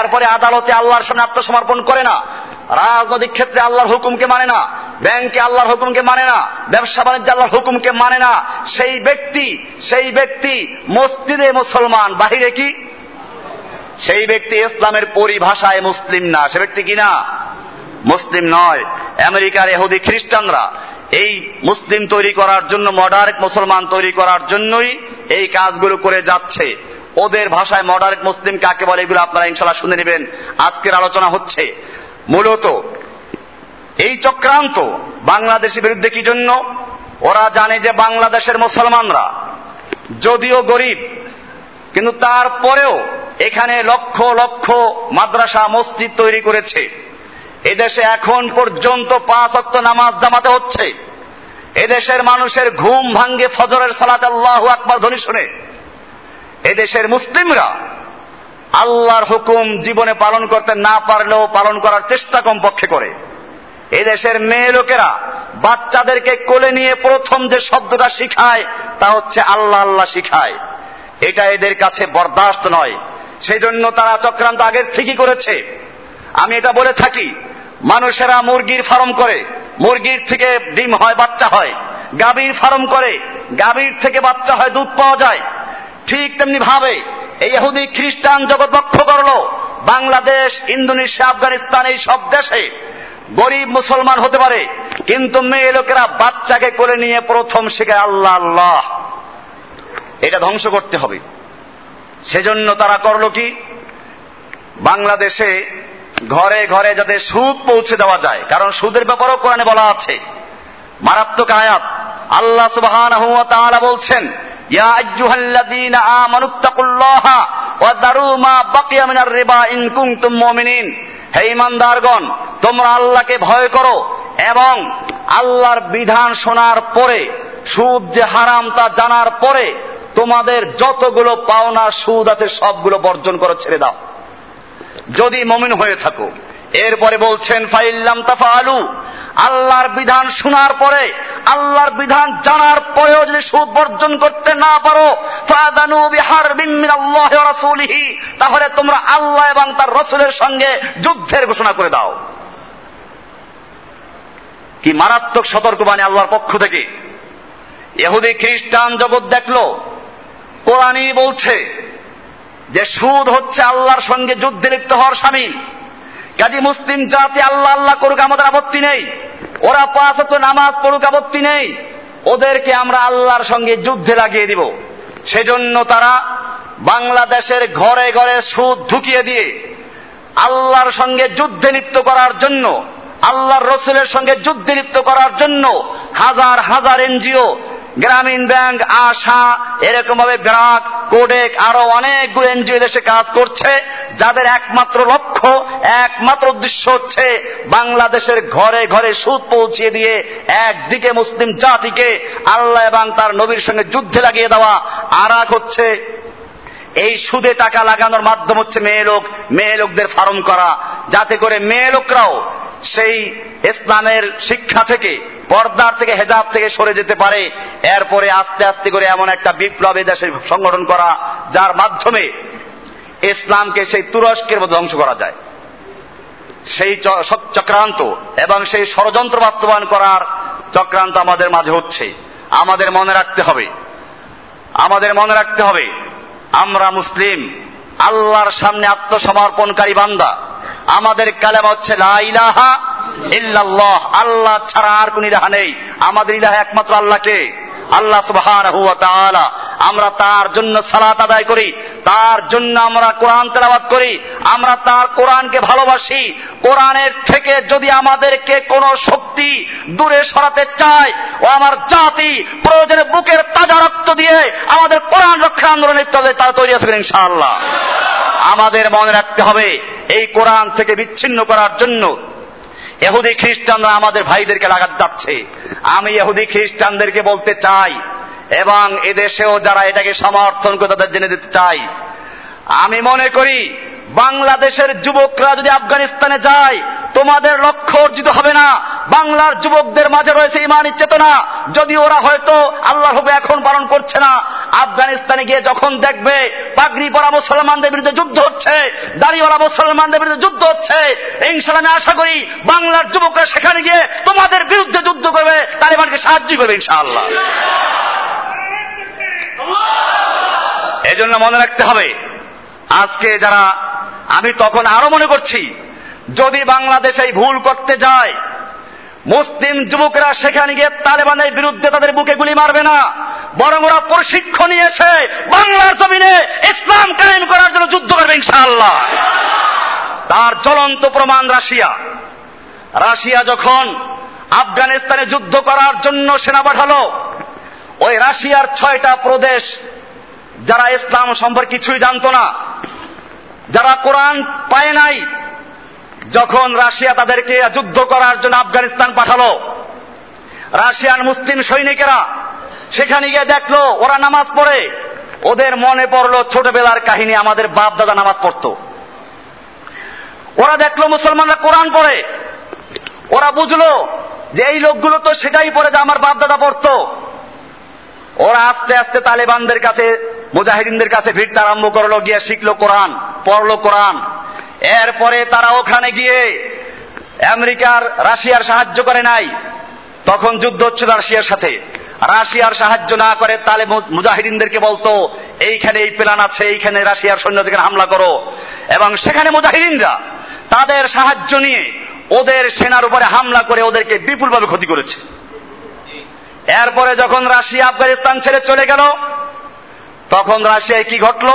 এরপরে আদালতে আল্লাহর সামনে আত্মসমর্পণ করে না। রাজনৈতিক ক্ষেত্রে আল্লাহর হুকুমকে মানে না। ব্যাংকে আল্লাহর হুকুমকে মানে না। ব্যবসা বাণিজ্য আল্লাহর হুকুমকে মানে না। সেই ব্যক্তি সেই ব্যক্তি মসজিদে মুসলমান, বাহিরে কি? সেই ব্যক্তি ইসলামের পরিভাষায় মুসলিম না। সে ব্যক্তি কি না? মুসলিম নয়। আমেরিকার এহুদি খ্রিস্টানরা এই মুসলিম তৈরি করার জন্য মডারেট মুসলমান তৈরি করার জন্যই এই কাজগুলো করে যাচ্ছে। ওদের ভাষায় মডারেট মুসলিম কাকে বলে এগুলো আপনারা ইনশাল্লাহ শুনে নেবেন। আজকের আলোচনা হচ্ছে মূলত এই চক্রান্ত বাংলাদেশের বিরুদ্ধে কি জন্য? ওরা জানে যে বাংলাদেশের মুসলমানরা যদিও গরিব, কিন্তু তারপরেও এখানে লক্ষ লক্ষ মাদ্রাসা, মসজিদ তৈরি করেছে। এদেশে এখন পর্যন্ত পাঁচ অক্ত নামাজ জামাতে হচ্ছে। এদেশের মানুষের ঘুম ভাঙ্গে ফজরের সালাত আল্লাহ আকবার ধ্বনি শুনে। এদেশের মুসলিমরা আল্লাহর হুকুম জীবনে পালন করতে না পারলেও পালন করার চেষ্টা কমপক্ষে করে। এদেশের মেয়ে লোকেরা বাচ্চাদেরকে কোলে নিয়ে প্রথম যে শব্দটা শিখায়, তা হচ্ছে আল্লাহ আল্লাহ শিখায়। এটা এদের কাছে বরদাস্ত নয়। সেই জন্য তারা চক্রান্ত আগের ঠিকই করেছে। আমি এটা বলে থাকি, মানুষেরা মুরগির ফার্ম করে মুরগির থেকে ডিম হয়, বাচ্চা হয়। গাভীর ফার্ম করে, গাভীর থেকে বাচ্চা হয়, দুধ পাওয়া যায়। ঠিক তেমনি ভাবে এই ইহুদি খ্রিস্টান জগৎ লক্ষ্য করল, বাংলাদেশ, ইন্দোনেশিয়া, আফগানিস্তান, এই সব দেশে গরিব মুসলমান হতে পারে। কিন্তু মেয়ে লোকেরা বাচ্চাকে করে নিয়ে প্রথম শেখায় আল্লাহ আল্লাহ। এটা ধ্বংস করতে হবে। সেজন্য তারা করল কি? বাংলাদেশে ঘরে ঘরে যাতে সুদ পৌঁছে দেওয়া যায়। কারণ সুদের ব্যাপারেও কোরআনে বলা আছে। মারাত্মক আয়াত। আল্লাহ সুবহানাহু ওয়া বলছেন হে ইমানদারগণ তোমরা আল্লাহকে ভয় করো এবং আল্লাহর বিধান শোনার পরে, সুদ যে হারাম তা জানার পরে, তোমাদের যতগুলো পাওনা সুদ আছে, সবগুলো বর্জন করো ছেড়ে দাও। যদি মমিন হয়ে থাকো। এরপরে বলছেন, ফাইল্লাম তাফা আলু আল্লাহর বিধান শোনার পরে, আল্লাহর বিধান জানার পরেও যদি সুদ বর্জন করতে না পারো তাহলে তোমরা আল্লাহ এবং তার রসুলের সঙ্গে যুদ্ধের ঘোষণা করে দাও। কি মারাত্মক সতর্কবাণী আল্লাহর পক্ষ থেকে। এহুদি খ্রিস্টান জগৎ দেখল, কোরআনই বলছে যে সুদ হচ্ছে আল্লাহর সঙ্গে যুদ্ধে লিপ্ত হওয়ার সামিল কাজী মুসলিম জাতি আল্লাহ আল্লাহ করুক, আমাদের আপত্তি নেই। ওরা পাঁচ তো নামাজ পড়ুক, আপত্তি নেই। ওদেরকে আমরা আল্লাহর সঙ্গে যুদ্ধে লাগিয়ে দিব। সেজন্য তারা বাংলাদেশের ঘরে ঘরে সুদ ঢুকিয়ে দিয়ে আল্লাহর সঙ্গে যুদ্ধে লিপ্ত করার জন্য, আল্লাহর রসুলের সঙ্গে যুদ্ধে লিপ্ত করার জন্য হাজার হাজার এনজিও গ্রামীণ ব্যাংক, আশা এরকম ভাবে ব্রাক কোডেক, আরও অনেকগুলো এনজিও দেশে কাজ করছে, যাদের একমাত্র লক্ষ্য, একমাত্র উদ্দেশ্য হচ্ছে বাংলাদেশের ঘরে ঘরে সুদ পৌঁছিয়ে দিয়ে একদিকে মুসলিম জাতিকে আল্লাহ এবং তার নবীর সঙ্গে যুদ্ধে লাগিয়ে দেওয়া। আর হচ্ছে, এই সুদে টাকা লাগানোর মাধ্যম হচ্ছে মেয়ে লোক, মেয়ে লোকদের ফার্ম করা। যাতে করে মেয়ে লোকরাও সেই ইসলামের শিক্ষা থেকে, পর্দার থেকে, হেজাব থেকে সরে যেতে পারে। এরপরে আস্তে আস্তে করে এমন একটা বিপ্লব দেশে সংগঠন করা, যার মাধ্যমে ইসলামকে সেই তুরস্কের মধ্যে ধ্বংস করা যায়। সেই চক্রান্ত এবং সেই ষড়যন্ত্র বাস্তবায়ন করার চক্রান্ত আমাদের মাঝে হচ্ছে। আমাদের মনে রাখতে হবে। আমাদের মনে রাখতে হবে, আমরা মুসলিম, আল্লাহর সামনে আত্মসমর্পণকারী বান্দা। আমাদের কালেমা হচ্ছে লাইলাহা ইল্লাল্লাহ। আল্লাহ ছাড়া আর কোন ইলাহা নেই। আমাদের ইলাহা একমাত্র আল্লাহকে। আল্লাহ সুবাহ আমরা তার জন্য সালাত আদায় করি, তার জন্য আমরা কোরআন তেলাওয়াত করি, আমরা তার কোরআনকে ভালোবাসি। কোরআনের থেকে যদি আমাদেরকে কোন শক্তি দূরে সরাতে চায়, ও আমার জাতি প্রয়োজনে বুকের তাজা রক্ত দিয়ে আমাদের কোরআন রক্ষা আন্দোলনে তারা তৈরি আছে ইনশাআল্লাহ। আমাদের মনে রাখতে হবে, এই কোরআন থেকে বিচ্ছিন্ন করার জন্য এহুদি খ্রিস্টানরা আমাদের ভাইদেরকে লাগাতে যাচ্ছে। আমি এহুদি খ্রিস্টানদেরকে বলতে চাই এবং এদেশেও যারা এটাকে সমর্থন করে তাদের জেনে দিতে চাই। আমি মনে করি বাংলাদেশের যুবকরা যদি আফগানিস্তানে যায়, তোমাদের লক্ষ্য অর্জিত হবে না। বাংলার যুবকদের মাঝে রয়েছে ইমানি চেতনা। যদি ওরা হয়তো আল্লাহ হবে এখন পালন করছে না, আফগানিস্তানে গিয়ে যখন দেখবে পাগড়ি পরা মুসলমানদের বিরুদ্ধে যুদ্ধ হচ্ছে, দাড়িওয়ালা মুসলমানদের বিরুদ্ধে যুদ্ধ হচ্ছে ইনশাল্লাহ আমি আশা করি বাংলার যুবকরা সেখানে গিয়ে তোমাদের বিরুদ্ধে যুদ্ধ করবে, তালিবানকে সাহায্য করবে ইনশাআল্লাহ। এজন্য মনে রাখতে হবে, আজকে যারা আমি তখন আরও মনে করছি, যদি বাংলাদেশ এই ভুল করতে যায়, মুসলিম যুবকরা সেখানে গিয়ে তালেবানের বিরুদ্ধে তাদের বুকে গুলি মারবে না, বরং ওরা প্রশিক্ষণ এসে বাংলার জমিনে ইসলাম কায়েম করার জন্য যুদ্ধ করবে ইনশাআল্লাহ। তার জ্বলন্ত প্রমাণ রাশিয়া। রাশিয়া যখন আফগানিস্তানে যুদ্ধ করার জন্য সেনা পাঠালো, ওই রাশিয়ার ছয়টা প্রদেশ, যারা ইসলাম সম্পর্কে কিছুই জানত না যারা কোরআন পায় নাই, যখন রাশিয়া তাদেরকে যুদ্ধ করার জন্য আফগানিস্তান পাঠালো রাশিয়ান মুসলিম সৈনিকেরা সেখানে গিয়ে দেখল, ওরা নামাজ পড়ে। ওদের মনে পড়ল, ছোটবেলার কাহিনী, আমাদের বাপ দাদা নামাজ পড়তো। ওরা দেখল, মুসলমানরা কোরআন পড়ে। ওরা বুঝলো যে এই লোকগুলো তো সেটাই পড়ে যে আমার বাপ দাদা পড়তো। ওরা আস্তে আস্তে তালেবানদের কাছে মুজাহিদিনদের কাছে ভিড়তে আরম্ভ করল, গিয়ে শিখলো কোরআন, পড়ল কোরআন। এরপরে তারা ওখানে গিয়ে আমেরিকার, রাশিয়ার সাহায্য করে নাই। তখন যুদ্ধ হচ্ছিল রাশিয়ার সাথে। রাশিয়ার সাহায্য না করে তাহলে মুজাহিদিনদেরকে বলতো, এইখানে এই প্ল্যান আছে, এইখানে রাশিয়ার সৈন্য যেখানে হামলা করো। এবং সেখানে মুজাহিদিনরা তাদের সাহায্য নিয়ে ওদের সেনার উপরে হামলা করে ওদেরকে বিপুলভাবে ক্ষতি করেছে। এরপরে যখন রাশিয়া, আফগানিস্তান ছেড়ে চলে গেল তখন রাশিয়ায় কি ঘটল?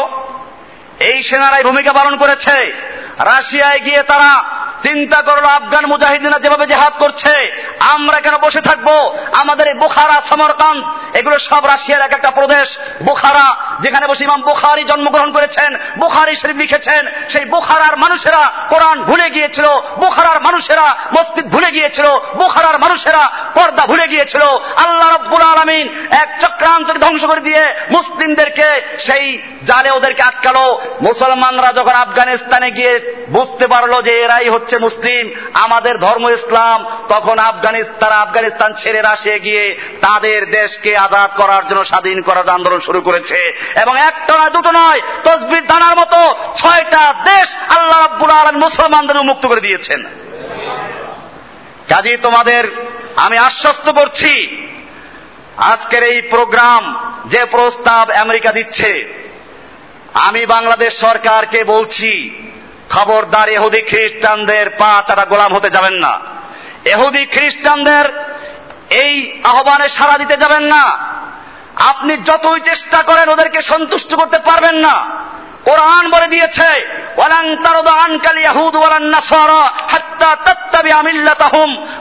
এই সেনারাই ভূমিকা পালন করেছে। রাশিয়ায় গিয়ে তারা চিন্তা করল, আফগান মুজাহিদিনা যেভাবে জেহাদ করছে, আমরা কেন বসে থাকব? আমাদের এই বোখারা সমরকান এগুলো সব রাশিয়ার এক একটা প্রদেশ। বোখারা যেখানে বসে ইমাম বোখারি জন্মগ্রহণ করেছেন, বোখারি শরীফ লিখেছেন, সেই বোখারার মানুষেরা কোরআন ভুলে গিয়েছিল, বোখারার মানুষেরা মসজিদ ভুলে গিয়েছিল, বোখারার মানুষেরা পর্দা ভুলে গিয়েছিল। আল্লাহ রব্বুল আলমিন এক চক্রান্তকে ধ্বংস করে দিয়ে মুসলিমদেরকে সেই জালে ওদেরকে আটকালো। মুসলমানরা যখন আফগানিস্তানে গিয়ে বুঝতে পারল যে এরাই হচ্ছে মুসলিম, আমাদের ধর্ম ইসলাম, তখন আফগানিস্তান আফগানিস্তান ছেড়ে রাশিয়ে গিয়ে তাদের দেশকে আজাদ করার জন্য স্বাধীন করার আন্দোলন শুরু করেছে। এবং একটা নয় দুটো নয়, তসবির দানার মতো ছয়টা দেশ আল্লাহ রাব্বুল আলম মুসলমানদের মুক্ত করে দিয়েছেন। কাজী তোমাদের আমি আশ্বস্ত করছি, আজকের এই প্রোগ্রাম যে প্রস্তাব আমেরিকা দিচ্ছে, আমি বাংলাদেশ সরকারকে বলছি, খবরদার এহুদি খ্রিস্টানদের পা চারা গোলাম হতে যাবেন না। এহুদি খ্রিস্টানদের এই আহ্বানে সাড়া দিতে যাবেন না। আপনি যতই চেষ্টা করেন ওদেরকে সন্তুষ্ট করতে পারবেন না। কোরআন বলে দিয়েছে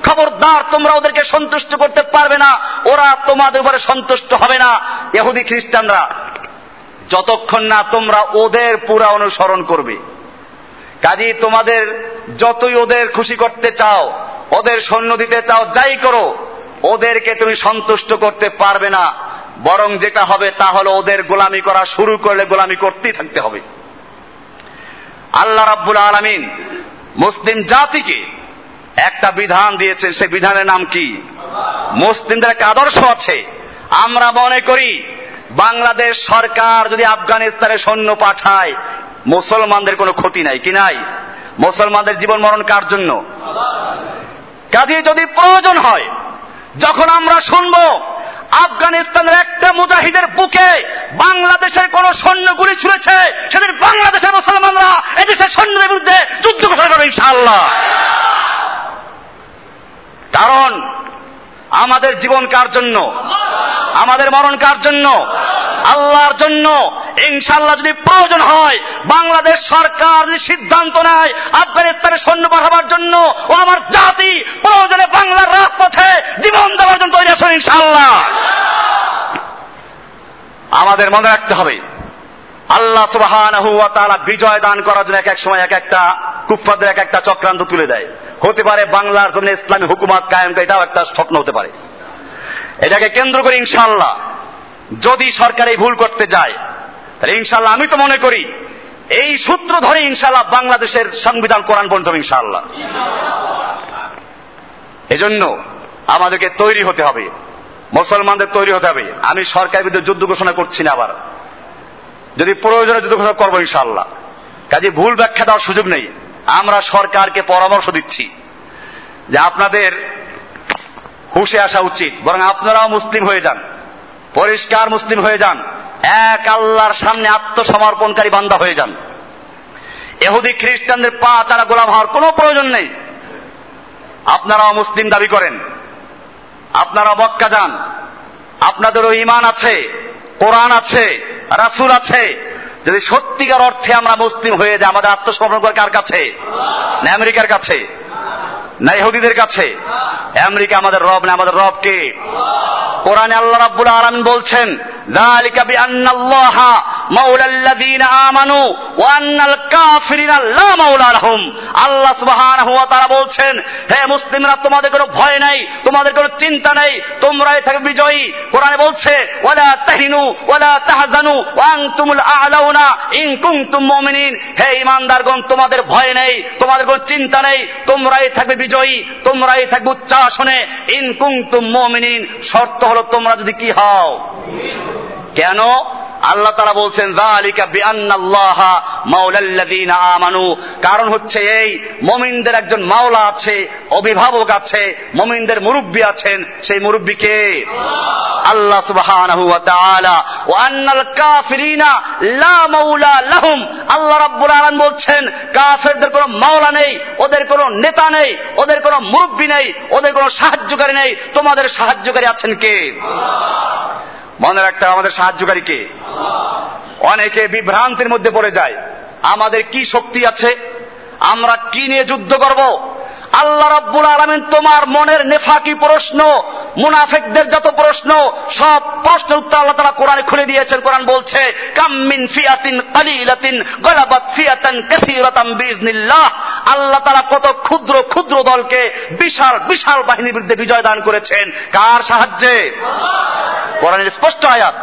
খবরদার, তোমরা ওদেরকে সন্তুষ্ট করতে পারবে না, ওরা তোমাদের উপরে সন্তুষ্ট হবে না। ইহুদি খ্রিস্টানরা, যতক্ষণ না তোমরা ওদের পুরা অনুসরণ করবে, কাজী তোমাদের যতই ওদের খুশি করতে চাও, ওদের সৈন্য দিতে চাও, যাই করো, ওদেরকে তুমি সন্তুষ্ট করতে পারবে না। বরং যেটা হবে তা হলো ওদের গোলামি করা শুরু করলে গোলামি করতেই থাকতে হবে। আল্লাহ রাব্বুল আলমিন মুসলিম জাতিকে একটা বিধান দিয়েছেন, সেই বিধানের নাম কি? মুসলিমদের একটা আদর্শ আছে। আমরা মনে করি বাংলাদেশ সরকার যদি আফগানিস্তানে সৈন্য পাঠায়, মুসলমানদের কোনো ক্ষতি নাই, কি নাই? মুসলমানদের জীবন মরণ কার জন্য? কাজে যদি প্রয়োজন হয়, যখন আমরা শুনব আফগানিস্তানের একটা মুজাহিদের বুকে বাংলাদেশের কোন সৈন্য গুলি ছুঁড়েছে, সেদিন বাংলাদেশের মুসলমানরা এদেশের সৈন্যের বিরুদ্ধে যুদ্ধ ঘোষণা করবে ইনশাআল্লাহ। কারণ আমাদের জীবন কার জন্য? আমাদের মরণ কার জন্য? আল্লাহর জন্য ইনশাল্লাহ যদি প্রয়োজন হয়, বাংলাদেশ সরকার যদি সিদ্ধান্ত নেয় আফগানিস্তানের সৈন্য পাঠাবার জন্য, ও আমার জাতি প্রয়োজনে বাংলার রাজপথে জীবন দেওয়ার জন্য তৈরি আছে ইনশাল্লাহ আমাদের মনে রাখতে হবে, আল্লাহ সুবাহান বিজয় দান করার জন্য এক এক সময় এক একটা কুফাদের এক একটা চক্রান্ত তুলে দেয়। হতে পারে বাংলার জন্য ইসলামী হুকুমাত কায়েম, এটাও একটা স্বপ্ন হতে পারে। এটাকে কেন্দ্র করে ইনশাল্লাহ যদি সরকার এই ভুল করতে যায়, তাহলে ইনশাল্লাহ আমি তো মনে করি, এই সূত্র ধরে ইনশাল্লাহ বাংলাদেশের সংবিধান কোরআন পর্যন্ত ইনশাল্লাহ এজন্য আমাদেরকে তৈরি হতে হবে, মুসলমানদের তৈরি হতে হবে। আমি সরকারের বিরুদ্ধে যুদ্ধ ঘোষণা করছি না আবার। যদি প্রয়োজনে যুদ্ধ ঘোষণা করব ইনশাল্লাহ কাজে ভুল ব্যাখ্যা দেওয়ার সুযোগ নেই। আমরা সরকারকে পরামর্শ দিচ্ছি যে আপনাদের হুশে আসা উচিত, বরং আপনারাও মুসলিম হয়ে যান। পরিষ্কার মুসলিম হয়ে যান। এক আল্লাহর সামনে আত্মসমর্পণকারী বান্দা হয়ে যান। এহুদি খ্রিস্টানদের পা তারা গোলাম হওয়ার কোনো প্রয়োজন নেই। আপনারাও মুসলিম দাবি করেন। আপনারা মক্কা যান। আপনাদেরও ইমান আছে, কোরআন আছে, রাসুল আছে। যদি সত্যিকার অর্থে আমরা মুসলিম হয়ে যাই, আমাদের আত্মসমর্পণ করে কার কাছে? না আমেরিকার কাছে? না ইহুদিদের কাছে? আমেরিকা আমাদের রব, না আমাদের রব কে কোরআনে আল্লাহ রাব্বুল আলামিন বলছেন যালিকা বিআন্নাল্লাহা মাওলাল্লাযীনা আমানু ওয়া আন্নাল কাফিরিনা লা মাওলা লাহুম। আল্লাহ সুবহানাহু ওয়া তাআলা বলছেন, হে মুসলিমরা, তোমাদের কোনো ভয় নাই, তোমাদের কোনো চিন্তা নেই, তোমরাই থাকবে বিজয়ী। কোরআনে বলছে, ওয়ালা তাহিনু ওয়ালা তাহজানু ওয়া আনতুমুল আ'লাউনা ইন কুনতুম মুমিনিন। হে ঈমানদারগণ, তোমাদের ভয় নেই, তোমাদের কোনো চিন্তা নেই, তোমরাই থাকবে বিজয়ী, তোমরাই থাকবে উচ্চাসনে। ইন কুনতুম মুমিনিন, শর্ত হলো তোমরা যদি কি হও? কেন? আল্লাহ তারা বলছেন আমানু। কারণ হচ্ছে এই মুমিনদের একজন মাওলা আছে, অভিভাবক আছে, মুমিনদের মুরব্বী আছেন। সেই মুরব্বীকে আল্লাহ লাহুম। আল্লাহ রাব্বুল আলামিন বলছেন, কাফেরদের কোনো মাওলা নেই, ওদের কোনো নেতা নেই, ওদের কোনো মুরব্বী নেই, ওদের কোনো সাহায্যকারী নেই। তোমাদের সাহায্যকারী আছেন কে? মনে রাখতে হবে আমাদের সাহায্যকারী কে? অনেকে বিভ্রান্তির মধ্যে পড়ে যায়। আমাদের কি শক্তি আছে? আমরা কি নিয়ে যুদ্ধ করব? আল্লাহ রব্বুল আলমিন, তোমার মনের নেফাকি প্রশ্ন মুনাফিকদের যত প্রশ্ন, সব প্রশ্নের উত্তর আল্লাহ তাআলা কোরআনে খুলে দিয়েছেন। কোরআন বলছে, কাম মিন ফিয়াতিন কালিলাতিন গলাবাত ফিয়াতান কাসীরাতাম বিইজনিল্লাহ আল্লাহ তাআলা কত ক্ষুদ্র ক্ষুদ্র দলকে বিশাল বিশাল বাহিনীর বিরুদ্ধে বিজয় দান করেছেন। কার সাহায্যে? কোরআনের স্পষ্ট আয়াত।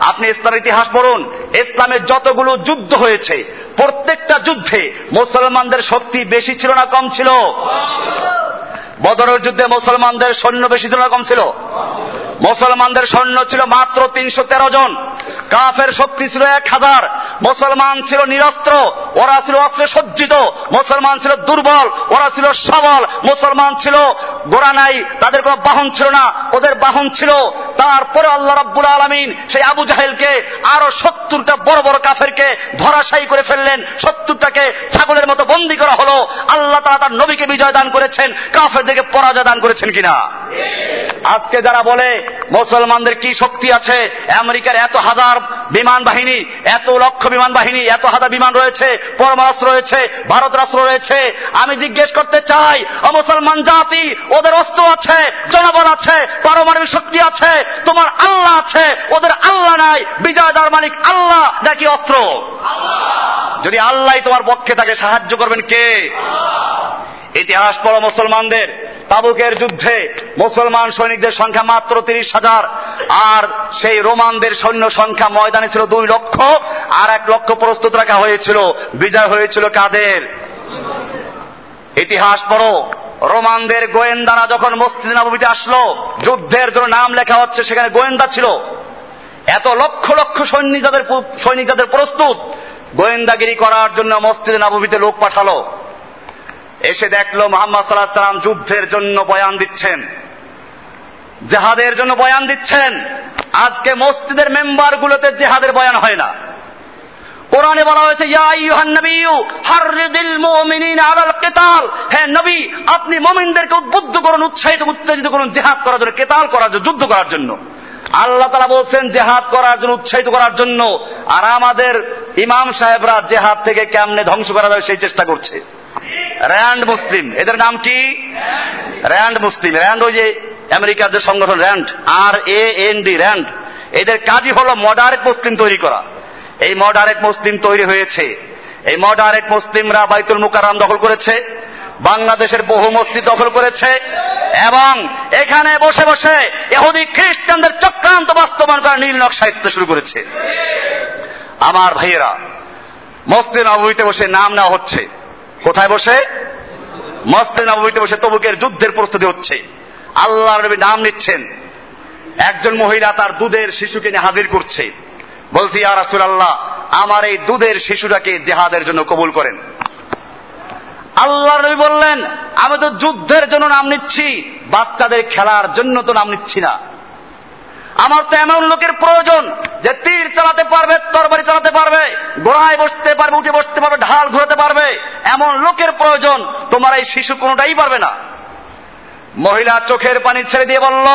আপনি ইসলামের ইতিহাস পড়ুন, ইসলামের যতগুলো যুদ্ধ হয়েছে, প্রত্যেকটা যুদ্ধে মুসলমানদের শক্তি বেশি ছিল না কম ছিল? বদরের যুদ্ধে মুসলমানদের সৈন্য বেশি ছিল না কম ছিল। মুসলমানদের সৈন্য ছিল মাত্র তিনশো তেরো জন। কাফের শক্তি ছিল এক হাজার। মুসলমান ছিল নিরস্ত্র, ওরা ছিল অস্ত্রে সজ্জিত। মুসলমান ছিল দুর্বল, ওরা ছিল সবল। মুসলমান ছিল গোড়া নাই, তাদের কোনো বাহন ছিল না, ওদের বাহন ছিল। তারপরে আল্লাহ রাব্বুল আলমিন সেই আবু জাহেলকে আরও সত্তরটা বড় বড় কাফেরকে ধরাশায়ী করে ফেললেন। সত্তরটাকে ছাগলের মতো বন্দি করা হলো। আল্লাহ তারা তার নবীকে বিজয় দান করেছেন। কাফেরদেরকে পরাজয় দান করেছেন কিনা? আজকে যারা বলে মুসলমানদের কি শক্তি আছে? আমেরিকার এত হাজার বিমান বাহিনী এত লক্ষ বিমান বাহিনী এত হাজার বিমান রয়েছে পরমাস্ত্র রয়েছে ভারত রাষ্ট্র রয়েছে। আমি জিজ্ঞেস করতে চাই মুসলমান জাতি ওদের অস্ত্র আছে জনবল আছে পারমাণবিক শক্তি আছে তোমার আল্লাহ আছে ওদের আল্লাহ নাই বিজয় দার মালিক আল্লাহ নাকি অস্ত্র? যদি আল্লাহ তোমার পক্ষে তাকে সাহায্য করবেন কে? ইতিহাস পড়ো মুসলমানদের। তাবুকের যুদ্ধে মুসলমান সৈনিকদের সংখ্যা মাত্র তিরিশ হাজার। আর সেই রোমানদের সৈন্য সংখ্যা ময়দানে ছিল দুই লক্ষ, আর এক লক্ষ প্রস্তুত রাখা হয়েছিল। বিজয় হয়েছিল কাদের? ইতিহাস পড়ো। রোমানদের গোয়েন্দারা যখন মসজিদ নবীতে আসলো, যুদ্ধের জন্য নাম লেখা হচ্ছে, সেখানে গোয়েন্দা ছিল। এত লক্ষ লক্ষ সৈনিক যাদের সৈনিক যাদের প্রস্তুত, গোয়েন্দাগিরি করার জন্য মসজিদে নবীতে লোক পাঠালো। এসে দেখল মোহাম্মদ সাল্লাহ সাল্লাম যুদ্ধের জন্য বয়ান দিচ্ছেন। জেহাদের জন্য বয়ান দিচ্ছেন। আজকে মসজিদের মেম্বার গুলোতে জেহাদের বয়ান হয় না। কোরআনে বলা হয়েছে হ্যাঁ নবী, আপনি মমিনদেরকে উদ্বুদ্ধ করুন, উৎসাহিত, উত্তেজিত করুন, জেহাদ করার জন্য, কেতাল করার জন্য, যুদ্ধ করার জন্য। আল্লাহ তারা বলছেন, জেহাদ করার জন্য, উৎসাহিত করার জন্য। আর আমাদের ইমাম সাহেবরা জেহাদ থেকে কেমনে ধ্বংস করা যাবে সেই চেষ্টা করছে। Rand Muslim. এদের নাম কি? র্যান্ড মুসলিম। র্যান্ড ওই যে আমেরিকার যে সংগঠন, RAND. R A N D RAND. এদের কাজই হলো মডারেট মুসলিম তৈরি করা। এই মডারেট মুসলিম তৈরি হয়েছে। এই মডারেট মুসলিমরা বাইতুল মুকারাম দখল করেছে, বাংলাদেশের বহু মসজিদ দখল করেছে, এবং এখানে বসে বসে এহুদি খ্রিস্টানদের চক্রান্ত বাস্তবায়ন করা নীল নকশা শুরু করেছে। আমার ভাইয়েরা, মসজিদ নবীতে বসে নাম নেওয়া হচ্ছে। কোথায় বসে? মস্তে নবীতে বসে তবুকের যুদ্ধের প্রস্তুতি হচ্ছে। আল্লাহ নবী নাম নিচ্ছেন। একজন মহিলা তার দুধের শিশুকে নিয়ে হাজির করছে। বলছি, ইয়া রাসুল আল্লাহ আমার এই দুধের শিশুটাকে জেহাদের জন্য কবুল করেন। আল্লাহ নবী বললেন, আমি তো যুদ্ধের জন্য নাম নিচ্ছি, বাচ্চাদের খেলার জন্য তো নাম নিচ্ছি না। আমার তো এমন লোকের প্রয়োজন যে তীর চালাতে পারবে, তরবারি চালাতে পারবে, গোড়ায় বসতে পারবে, উঠে বসতে পারবে, ঢাল ঘুরাতে পারবে। এমন লোকের প্রয়োজন তোমার এই শিশু কোনোটাই পারবে না। মহিলা চোখের পানি ছেড়ে দিয়ে বলল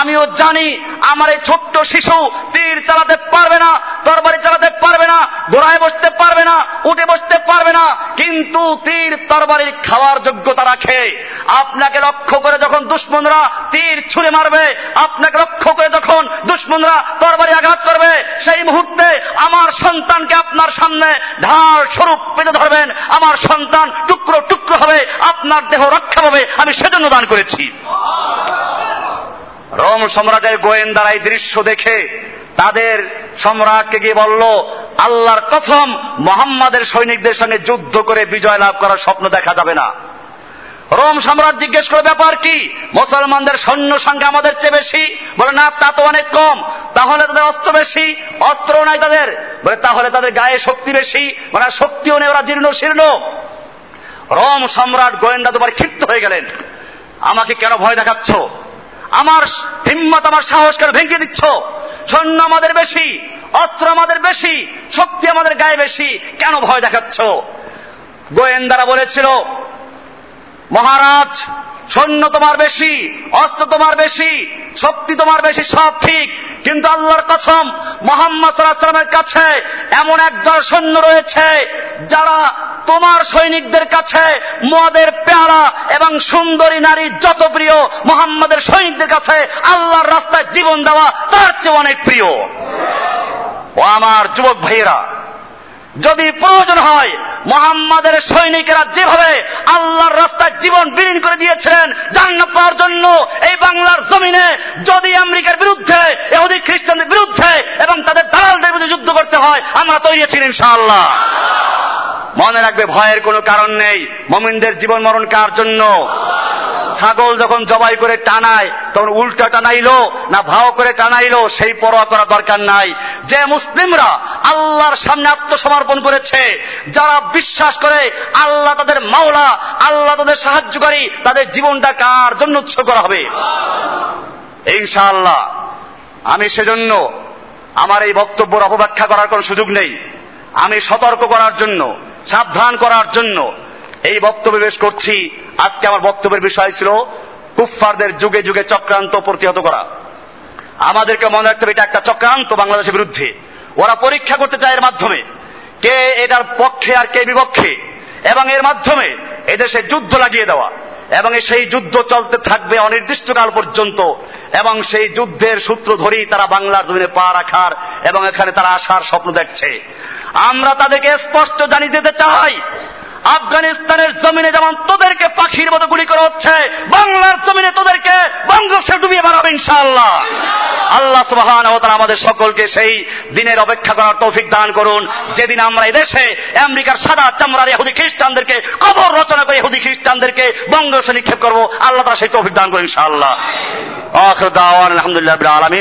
আমিও জানি আমার এই ছোট্ট শিশু তীর চালাতে পারবে না, তরবারি চালাতে পারবে না ঘোড়ায় বসতে পারবে না, উঠে বসতে পারবে না, কিন্তু তীর তরবারির খাওয়ার যোগ্যতা রাখে। আপনাকে লক্ষ্য করে যখন দুশ্মনরা তীর ছুঁড়ে মারবে, আপনাকে লক্ষ্য করে যখন দুশ্মনরা তরবারি আঘাত করবে, সেই মুহূর্তে আমার সন্তানকে আপনার সামনে ঢাল স্বরূপ পেতে ধরবেন। আমার সন্তান টুকরো টুকরো হবে, আপনার দেহ রক্ষা পাবে, আমি সেজন্য দান করেছি। রোম সম্রাটের গোয়েন্দারা এই দৃশ্য দেখে তাদের সম্রাটকে গিয়ে বলল, আল্লাহর কসম, মোহাম্মদের সৈনিকদের সঙ্গে যুদ্ধ করে বিজয় লাভ করার স্বপ্ন দেখা যাবে না। রোম সম্রাট জিজ্ঞেস করে, ব্যাপার কি? মুসলমানদের সৈন্য সংখ্যা আমাদের চেয়ে বেশি? বলে, না, তা তো অনেক কম। তাহলে তাদের অস্ত্র বেশি, অস্ত্র নাই তাদের। বলে, তাহলে তাদের গায়ে শক্তি বেশি। মানে শক্তিও নেই, ওরা জীর্ণ শীর্ণ। রোম সম্রাট গোয়েন্দা দুবার ক্ষিপ্ত হয়ে গেলেন। আমাকে কেন ভয় দেখাচ্ছ? আমার হিম্মত, আমার সাহস কেন ভেঙে দিচ্ছ? সৈন্য আমাদের বেশি, অস্ত্র আমাদের বেশি, শক্তি আমাদের গায়ে বেশি, কেন ভয় দেখাচ্ছ? গোয়েন্দারা বলেছিল, মহারাজ সৈন্য তোমার বেশি, অস্ত্র তোমার বেশি, শক্তি তোমার বেশি, সব ঠিক। কিন্তু আল্লাহর কসম, মোহাম্মদ সাল্লামের কাছে এমন একদল সৈন্য রয়েছে, যারা তোমার সৈনিকদের কাছে মদের পেয়ারা এবং সুন্দরী নারী যত প্রিয় মোহাম্মদের সৈনিকদের কাছে আল্লাহর রাস্তায় জীবন দেওয়া তার চেয়ে অনেক প্রিয়। ও আমার যুবক ভাইয়েরা যদি প্রয়োজন হয়, মোহাম্মদের সৈনিকেরা যেভাবে আল্লাহর রাস্তায় জীবন বিলীন করে দিয়েছিলেন, জান্নাত পাওয়ার জন্য এই বাংলার জমিনে যদি আমেরিকার বিরুদ্ধে এহুদি খ্রিস্টানদের বিরুদ্ধে এবং তাদের দালালদের বিরুদ্ধে যুদ্ধ করতে হয়, আমরা তৈরি আছি ইনশাআল্লাহ। মনে রাখবে, ভয়ের কোনো কারণ নেই। মমিনদের জীবন মরণ কার জন্য? ছাগল যখন জবাই করে টানায়, তখন উল্টা টানাইলো না ভাও করে টানাইলো, সেই পরোয়া করা দরকার নাই। যে মুসলিমরা আল্লাহর সামনে আত্মসমর্পণ করেছে, যারা বিশ্বাস করে আল্লাহ তাদের মাওলা, আল্লাহ তাদের সাহায্যকারী, তাদের জীবনটা কার জন্য উৎসর্গ করা হবে? ইনশাআল্লাহ, আমি সেজন্য আমার এই বক্তব্যের অপব্যাখ্যা করার কোন সুযোগ নেই। আমি সতর্ক করার জন্য, সাবধান করার জন্য এই বক্তব্য পেশ করছি। আজকে আমার বক্তব্যের বিষয় ছিল কুফফারদের যুগে যুগে চক্রান্ত প্রতিহত করা। আমাদেরকে মনে রাখতে হবে এটা একটা চক্রান্ত বাংলাদেশের বিরুদ্ধে। ওরা পরীক্ষা করতে চায় এর মাধ্যমে। কে এটার পক্ষে আর কে বিপক্ষে। এবং এর মাধ্যমে এদেশে যুদ্ধ লাগিয়ে দেওয়া। এবং সেই যুদ্ধ চলতে থাকবে অনির্দিষ্টকাল পর্যন্ত। এবং সেই যুদ্ধের সূত্র ধরেই তারা বাংলার জমিনে পা রাখার এবং এখানে তারা আসার স্বপ্ন দেখছে। আমরা তাদেরকে স্পষ্ট জানিয়ে দিতে চাই। আফগানিস্তানের জমিনে যেমন তোদেরকে পাখির মতো গুলি করা হচ্ছে, বাংলার জমিনে তোদেরকে বঙ্গোপসে ডুবিয়ে বেড়াবে ইনশাআল্লাহ। আল্লাহ সুবহান আমাদের সকলকে সেই দিনের অপেক্ষা করার তৌফিক দান করুন। যেদিন আমরা এদেশে আমেরিকার সাদা চামড়ার ইহুদি খ্রিস্টানদেরকে, কবর রচনা করে ইহুদি খ্রিস্টানদেরকে বঙ্গোপসে নিক্ষেপ করব, আল্লাহ তারা সেই তৌফিক দান করুন ইনশাআল্লাহ। আখির আলহামদুলিল্লাহ আলামিন।